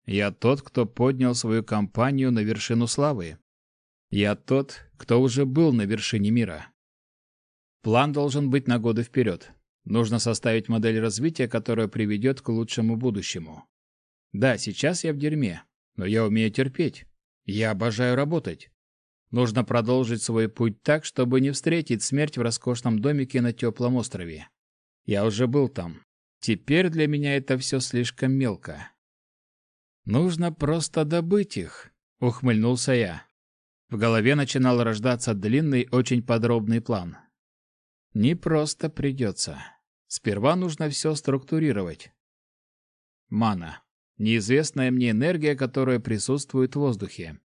Я тот, кто поднял свою компанию на вершину славы. Я тот, кто уже был на вершине мира. План должен быть на годы вперед. Нужно составить модель развития, которая приведет к лучшему будущему. Да, сейчас я в дерьме, но я умею терпеть. Я обожаю работать. Нужно продолжить свой путь так, чтобы не встретить смерть в роскошном домике на теплом острове. Я уже был там. Теперь для меня это все слишком мелко. Нужно просто добыть их, ухмыльнулся я. В голове начинал рождаться длинный, очень подробный план. Не просто придется. Сперва нужно все структурировать. Мана. Неизвестная мне энергия, которая присутствует в воздухе.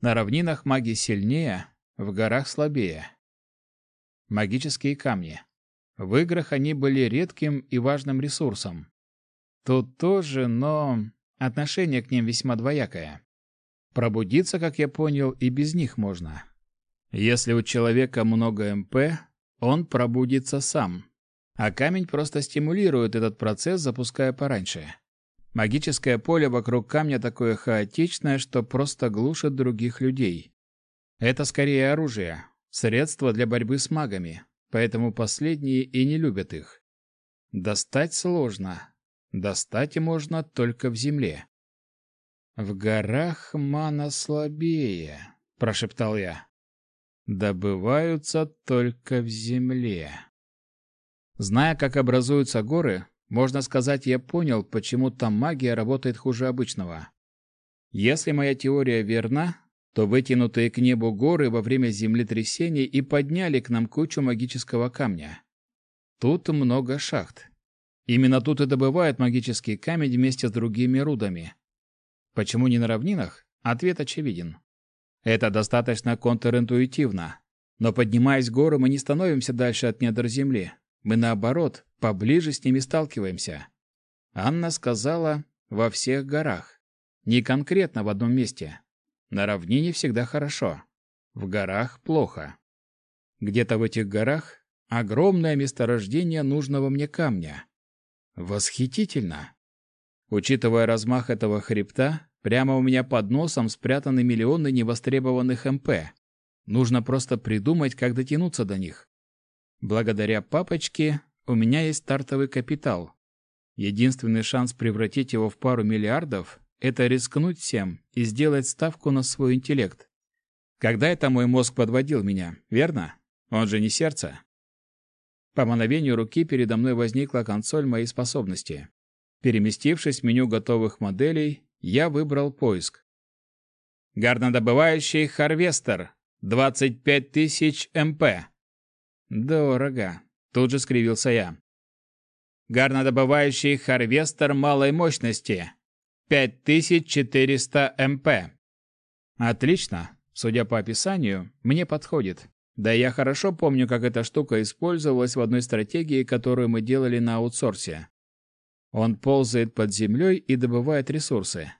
На равнинах маги сильнее, в горах слабее. Магические камни. В играх они были редким и важным ресурсом. Тут тоже, но отношение к ним весьма двоякое. Пробудиться, как я понял, и без них можно. Если у человека много МП, он пробудится сам. А камень просто стимулирует этот процесс, запуская пораньше. Магическое поле вокруг камня такое хаотичное, что просто глушит других людей. Это скорее оружие, средство для борьбы с магами, поэтому последние и не любят их. Достать сложно. Достать можно только в земле. В горах мана слабее, прошептал я добываются только в земле. Зная, как образуются горы, можно сказать, я понял, почему там магия работает хуже обычного. Если моя теория верна, то вытянутые к небу горы во время землетрясений и подняли к нам кучу магического камня. Тут много шахт. Именно тут и добывают магический камень вместе с другими рудами. Почему не на равнинах? Ответ очевиден. Это достаточно контринтуитивно. Но поднимаясь горы, мы не становимся дальше от недр земли. Мы, наоборот, поближе с ними сталкиваемся. Анна сказала «во всех горах». Не конкретно в одном месте. На равнине всегда хорошо. В горах плохо. Где-то в этих горах огромное месторождение нужного мне камня. Восхитительно! Учитывая размах этого хребта, прямо у меня под носом спрятаны миллионы невостребованных МП. Нужно просто придумать, как дотянуться до них. Благодаря папочке у меня есть стартовый капитал. Единственный шанс превратить его в пару миллиардов – это рискнуть всем и сделать ставку на свой интеллект. Когда это мой мозг подводил меня, верно? Он же не сердце. По мановению руки передо мной возникла консоль моей способности. Переместившись в меню готовых моделей, я выбрал поиск. Горнодобывающий Харвестер. 25 тысяч МП. Дорого. Тут же скривился я. Горнодобывающий Харвестер малой мощности. 5400 МП. Отлично. Судя по описанию, мне подходит. Да я хорошо помню, как эта штука использовалась в одной стратегии, которую мы делали на аутсорсе. Он ползает под землей и добывает ресурсы.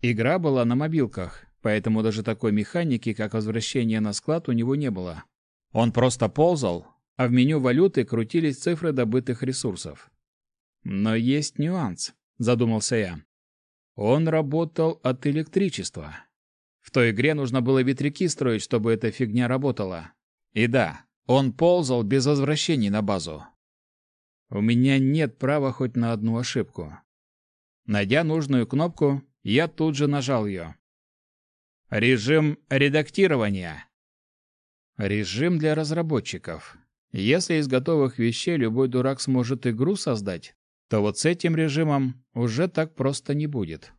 Игра была на мобилках, поэтому даже такой механики, как возвращение на склад, у него не было. Он просто ползал, а в меню валюты крутились цифры добытых ресурсов. Но есть нюанс, задумался я. Он работал от электричества. В той игре нужно было ветряки строить, чтобы эта фигня работала. И да, он ползал без возвращений на базу. У меня нет права хоть на одну ошибку. Найдя нужную кнопку, я тут же нажал ее. Режим редактирования. Режим для разработчиков. Если из готовых вещей любой дурак сможет игру создать, то вот с этим режимом уже так просто не будет.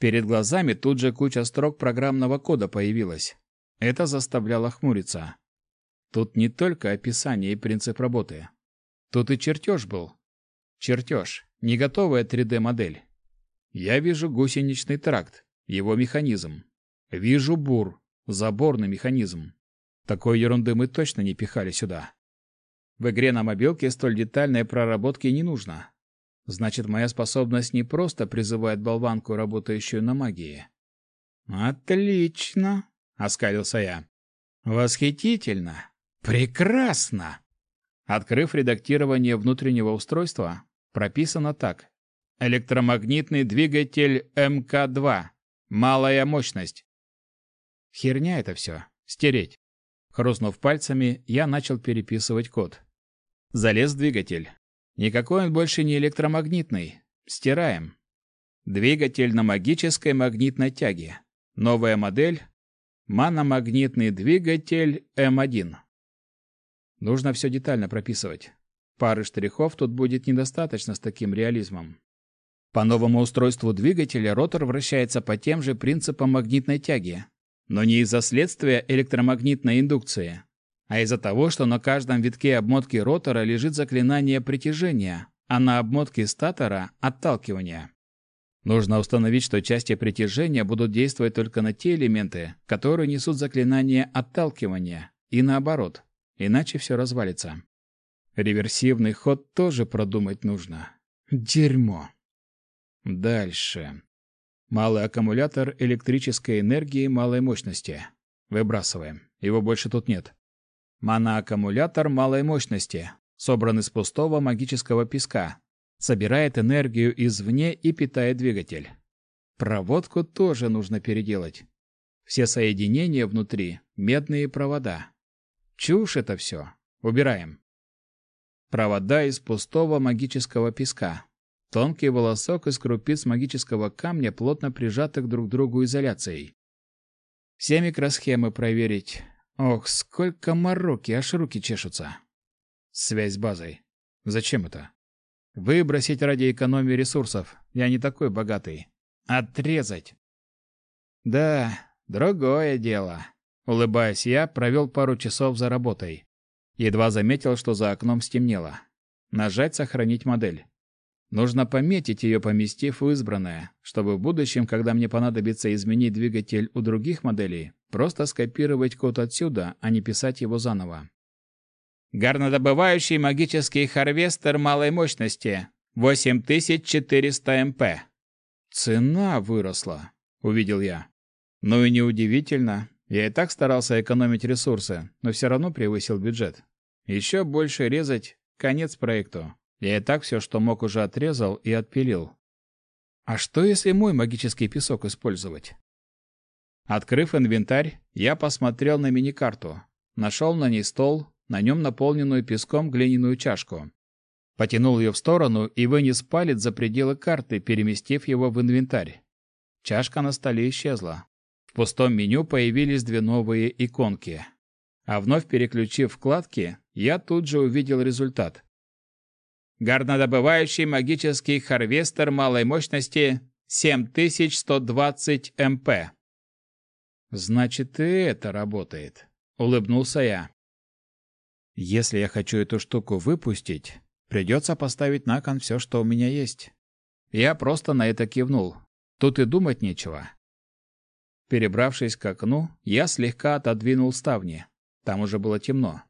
Перед глазами тут же куча строк программного кода появилась. Это заставляло хмуриться. Тут не только описание и принцип работы. Тут и чертеж был. Чертеж, не готовая 3D-модель. Я вижу гусеничный тракт, его механизм. Вижу бур, заборный механизм. Такой ерунды мы точно не пихали сюда. В игре на мобилке столь детальной проработки не нужно. Значит, моя способность не просто призывает болванку, работающую на магии. Отлично, оскалился я. Восхитительно. Прекрасно. Открыв редактирование внутреннего устройства, прописано так: электромагнитный двигатель МК2. Малая мощность. Херня это все. Стереть. Хрустнув пальцами, я начал переписывать код. Залез в двигатель. Никакой он больше не электромагнитный. Стираем. Двигатель на магической магнитной тяге. Новая модель. Маномагнитный двигатель М1. Нужно все детально прописывать. Пары штрихов тут будет недостаточно с таким реализмом. По новому устройству двигателя ротор вращается по тем же принципам магнитной тяги, но не из-за следствия электромагнитной индукции, а из-за того, что на каждом витке обмотки ротора лежит заклинание притяжения, а на обмотке статора – отталкивания. Нужно установить, что части притяжения будут действовать только на те элементы, которые несут заклинание отталкивания, и наоборот, иначе все развалится. Реверсивный ход тоже продумать нужно. Дерьмо. Дальше. Малый аккумулятор электрической энергии малой мощности. Выбрасываем. Его больше тут нет. Моноаккумулятор малой мощности, собран из пустого магического песка, собирает энергию извне и питает двигатель. Проводку тоже нужно переделать. Все соединения внутри — медные провода. Чушь это все. Убираем. Провода из пустого магического песка. Тонкий волосок из крупиц магического камня, плотно прижатых друг к другу изоляцией. Все микросхемы проверить. Ох, сколько мороки, аж руки чешутся. Связь с базой. Зачем это? Выбросить ради экономии ресурсов. Я не такой богатый. Отрезать. Да, другое дело. Улыбаясь я, провел пару часов за работой. Едва заметил, что за окном стемнело. Нажать «Сохранить модель». Нужно пометить ее, поместив в избранное, чтобы в будущем, когда мне понадобится изменить двигатель у других моделей, просто скопировать код отсюда, а не писать его заново. Горнодобывающий магический харвестер малой мощности. 8400 МП. Цена выросла, увидел я. Ну и неудивительно. Я и так старался экономить ресурсы, но все равно превысил бюджет. Еще больше резать — конец проекту. Я и так все, что мог, уже отрезал и отпилил. А что, если мой магический песок использовать? Открыв инвентарь, я посмотрел на мини-карту. Нашел на ней стол, на нем наполненную песком глиняную чашку. Потянул ее в сторону и вынес палец за пределы карты, переместив его в инвентарь. Чашка на столе исчезла. В пустом меню появились две новые иконки. А вновь переключив вкладки, я тут же увидел результат. Горнодобывающий магический харвестер малой мощности 7120 МП. Значит, и это работает, улыбнулся я. Если я хочу эту штуку выпустить, придется поставить на кон все, что у меня есть. Я просто на это кивнул. Тут и думать нечего. Перебравшись к окну, я слегка отодвинул ставни. Там уже было темно.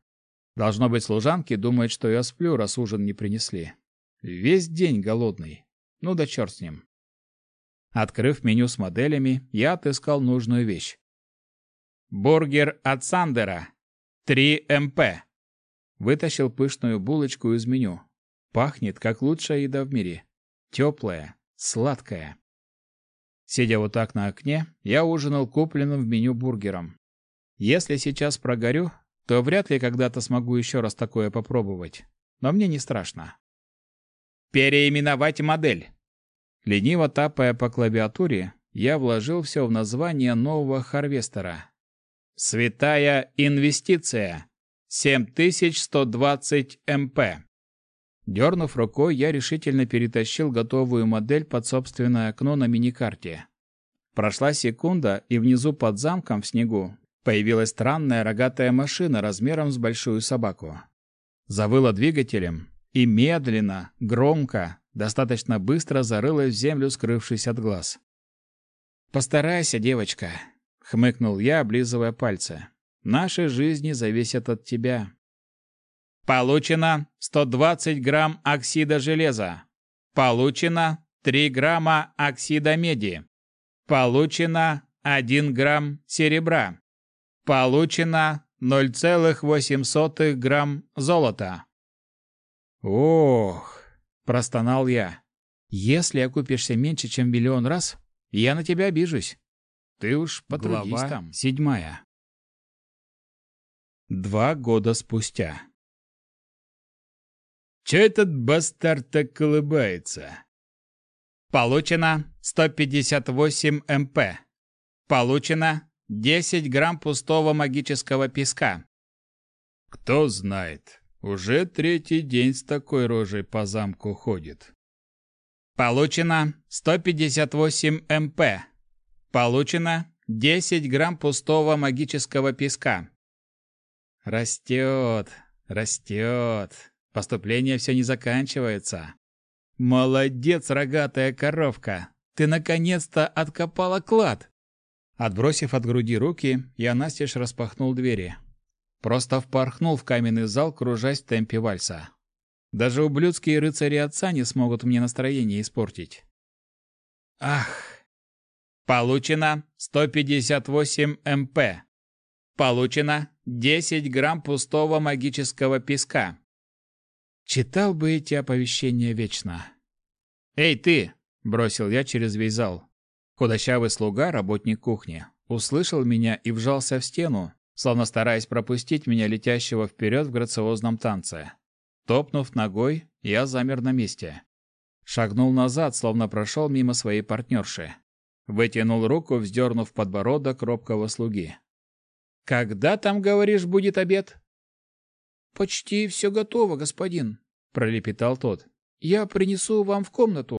Должно быть, служанки думают, что я сплю, раз ужин не принесли. Весь день голодный. Ну да черт с ним. Открыв меню с моделями, я отыскал нужную вещь. Бургер от Сандера. 3 МП. Вытащил пышную булочку из меню. Пахнет, как лучшая еда в мире. Теплая, сладкая. Сидя вот так на окне, я ужинал купленным в меню бургером. Если сейчас прогорю, то вряд ли когда-то смогу еще раз такое попробовать. Но мне не страшно. Переименовать модель. Лениво тапая по клавиатуре, я вложил все в название нового Харвестера. Святая инвестиция. 7120 МП. Дернув рукой, я решительно перетащил готовую модель под собственное окно на миникарте. Прошла секунда, и внизу под замком в снегу Появилась странная рогатая машина размером с большую собаку. Завыла двигателем и медленно, громко, достаточно быстро зарылась в землю, скрывшись от глаз. «Постарайся, девочка», — хмыкнул я, облизывая пальцы. «Наши жизни зависят от тебя». Получено 120 грамм оксида железа. Получено 3 грамма оксида меди. Получено 1 грамм серебра. Получено 0,08 грамм золота. Ох, простонал я. Если окупишься меньше, чем миллион раз, я на тебя обижусь. Ты уж потрудись Глава там. Седьмая. Два года спустя. Че этот бастард так колыбается? Получено 158 МП. Получено 10 грамм пустого магического песка. Кто знает, уже третий день с такой рожей по замку ходит. Получено 158 МП. Получено 10 грамм пустого магического песка. Растет, растет. Поступление все не заканчивается. Молодец, рогатая коровка. Ты наконец-то откопала клад. Отбросив от груди руки, я настежь распахнул двери. Просто впорхнул в каменный зал, кружась в темпе вальса. Даже ублюдские рыцари отца не смогут мне настроение испортить. Ах! Получено 158 МП. Получено 10 грамм пустого магического песка. Читал бы эти оповещения вечно. «Эй, ты!» – бросил я через весь зал. Худощавый слуга, работник кухни, услышал меня и вжался в стену, словно стараясь пропустить меня, летящего вперед в грациозном танце. Топнув ногой, я замер на месте. Шагнул назад, словно прошел мимо своей партнерши. Вытянул руку, вздернув подбородок робкого слуги. «Когда там, говоришь, будет обед?» «Почти все готово, господин. пролепетал тот. «Я принесу вам в комнату.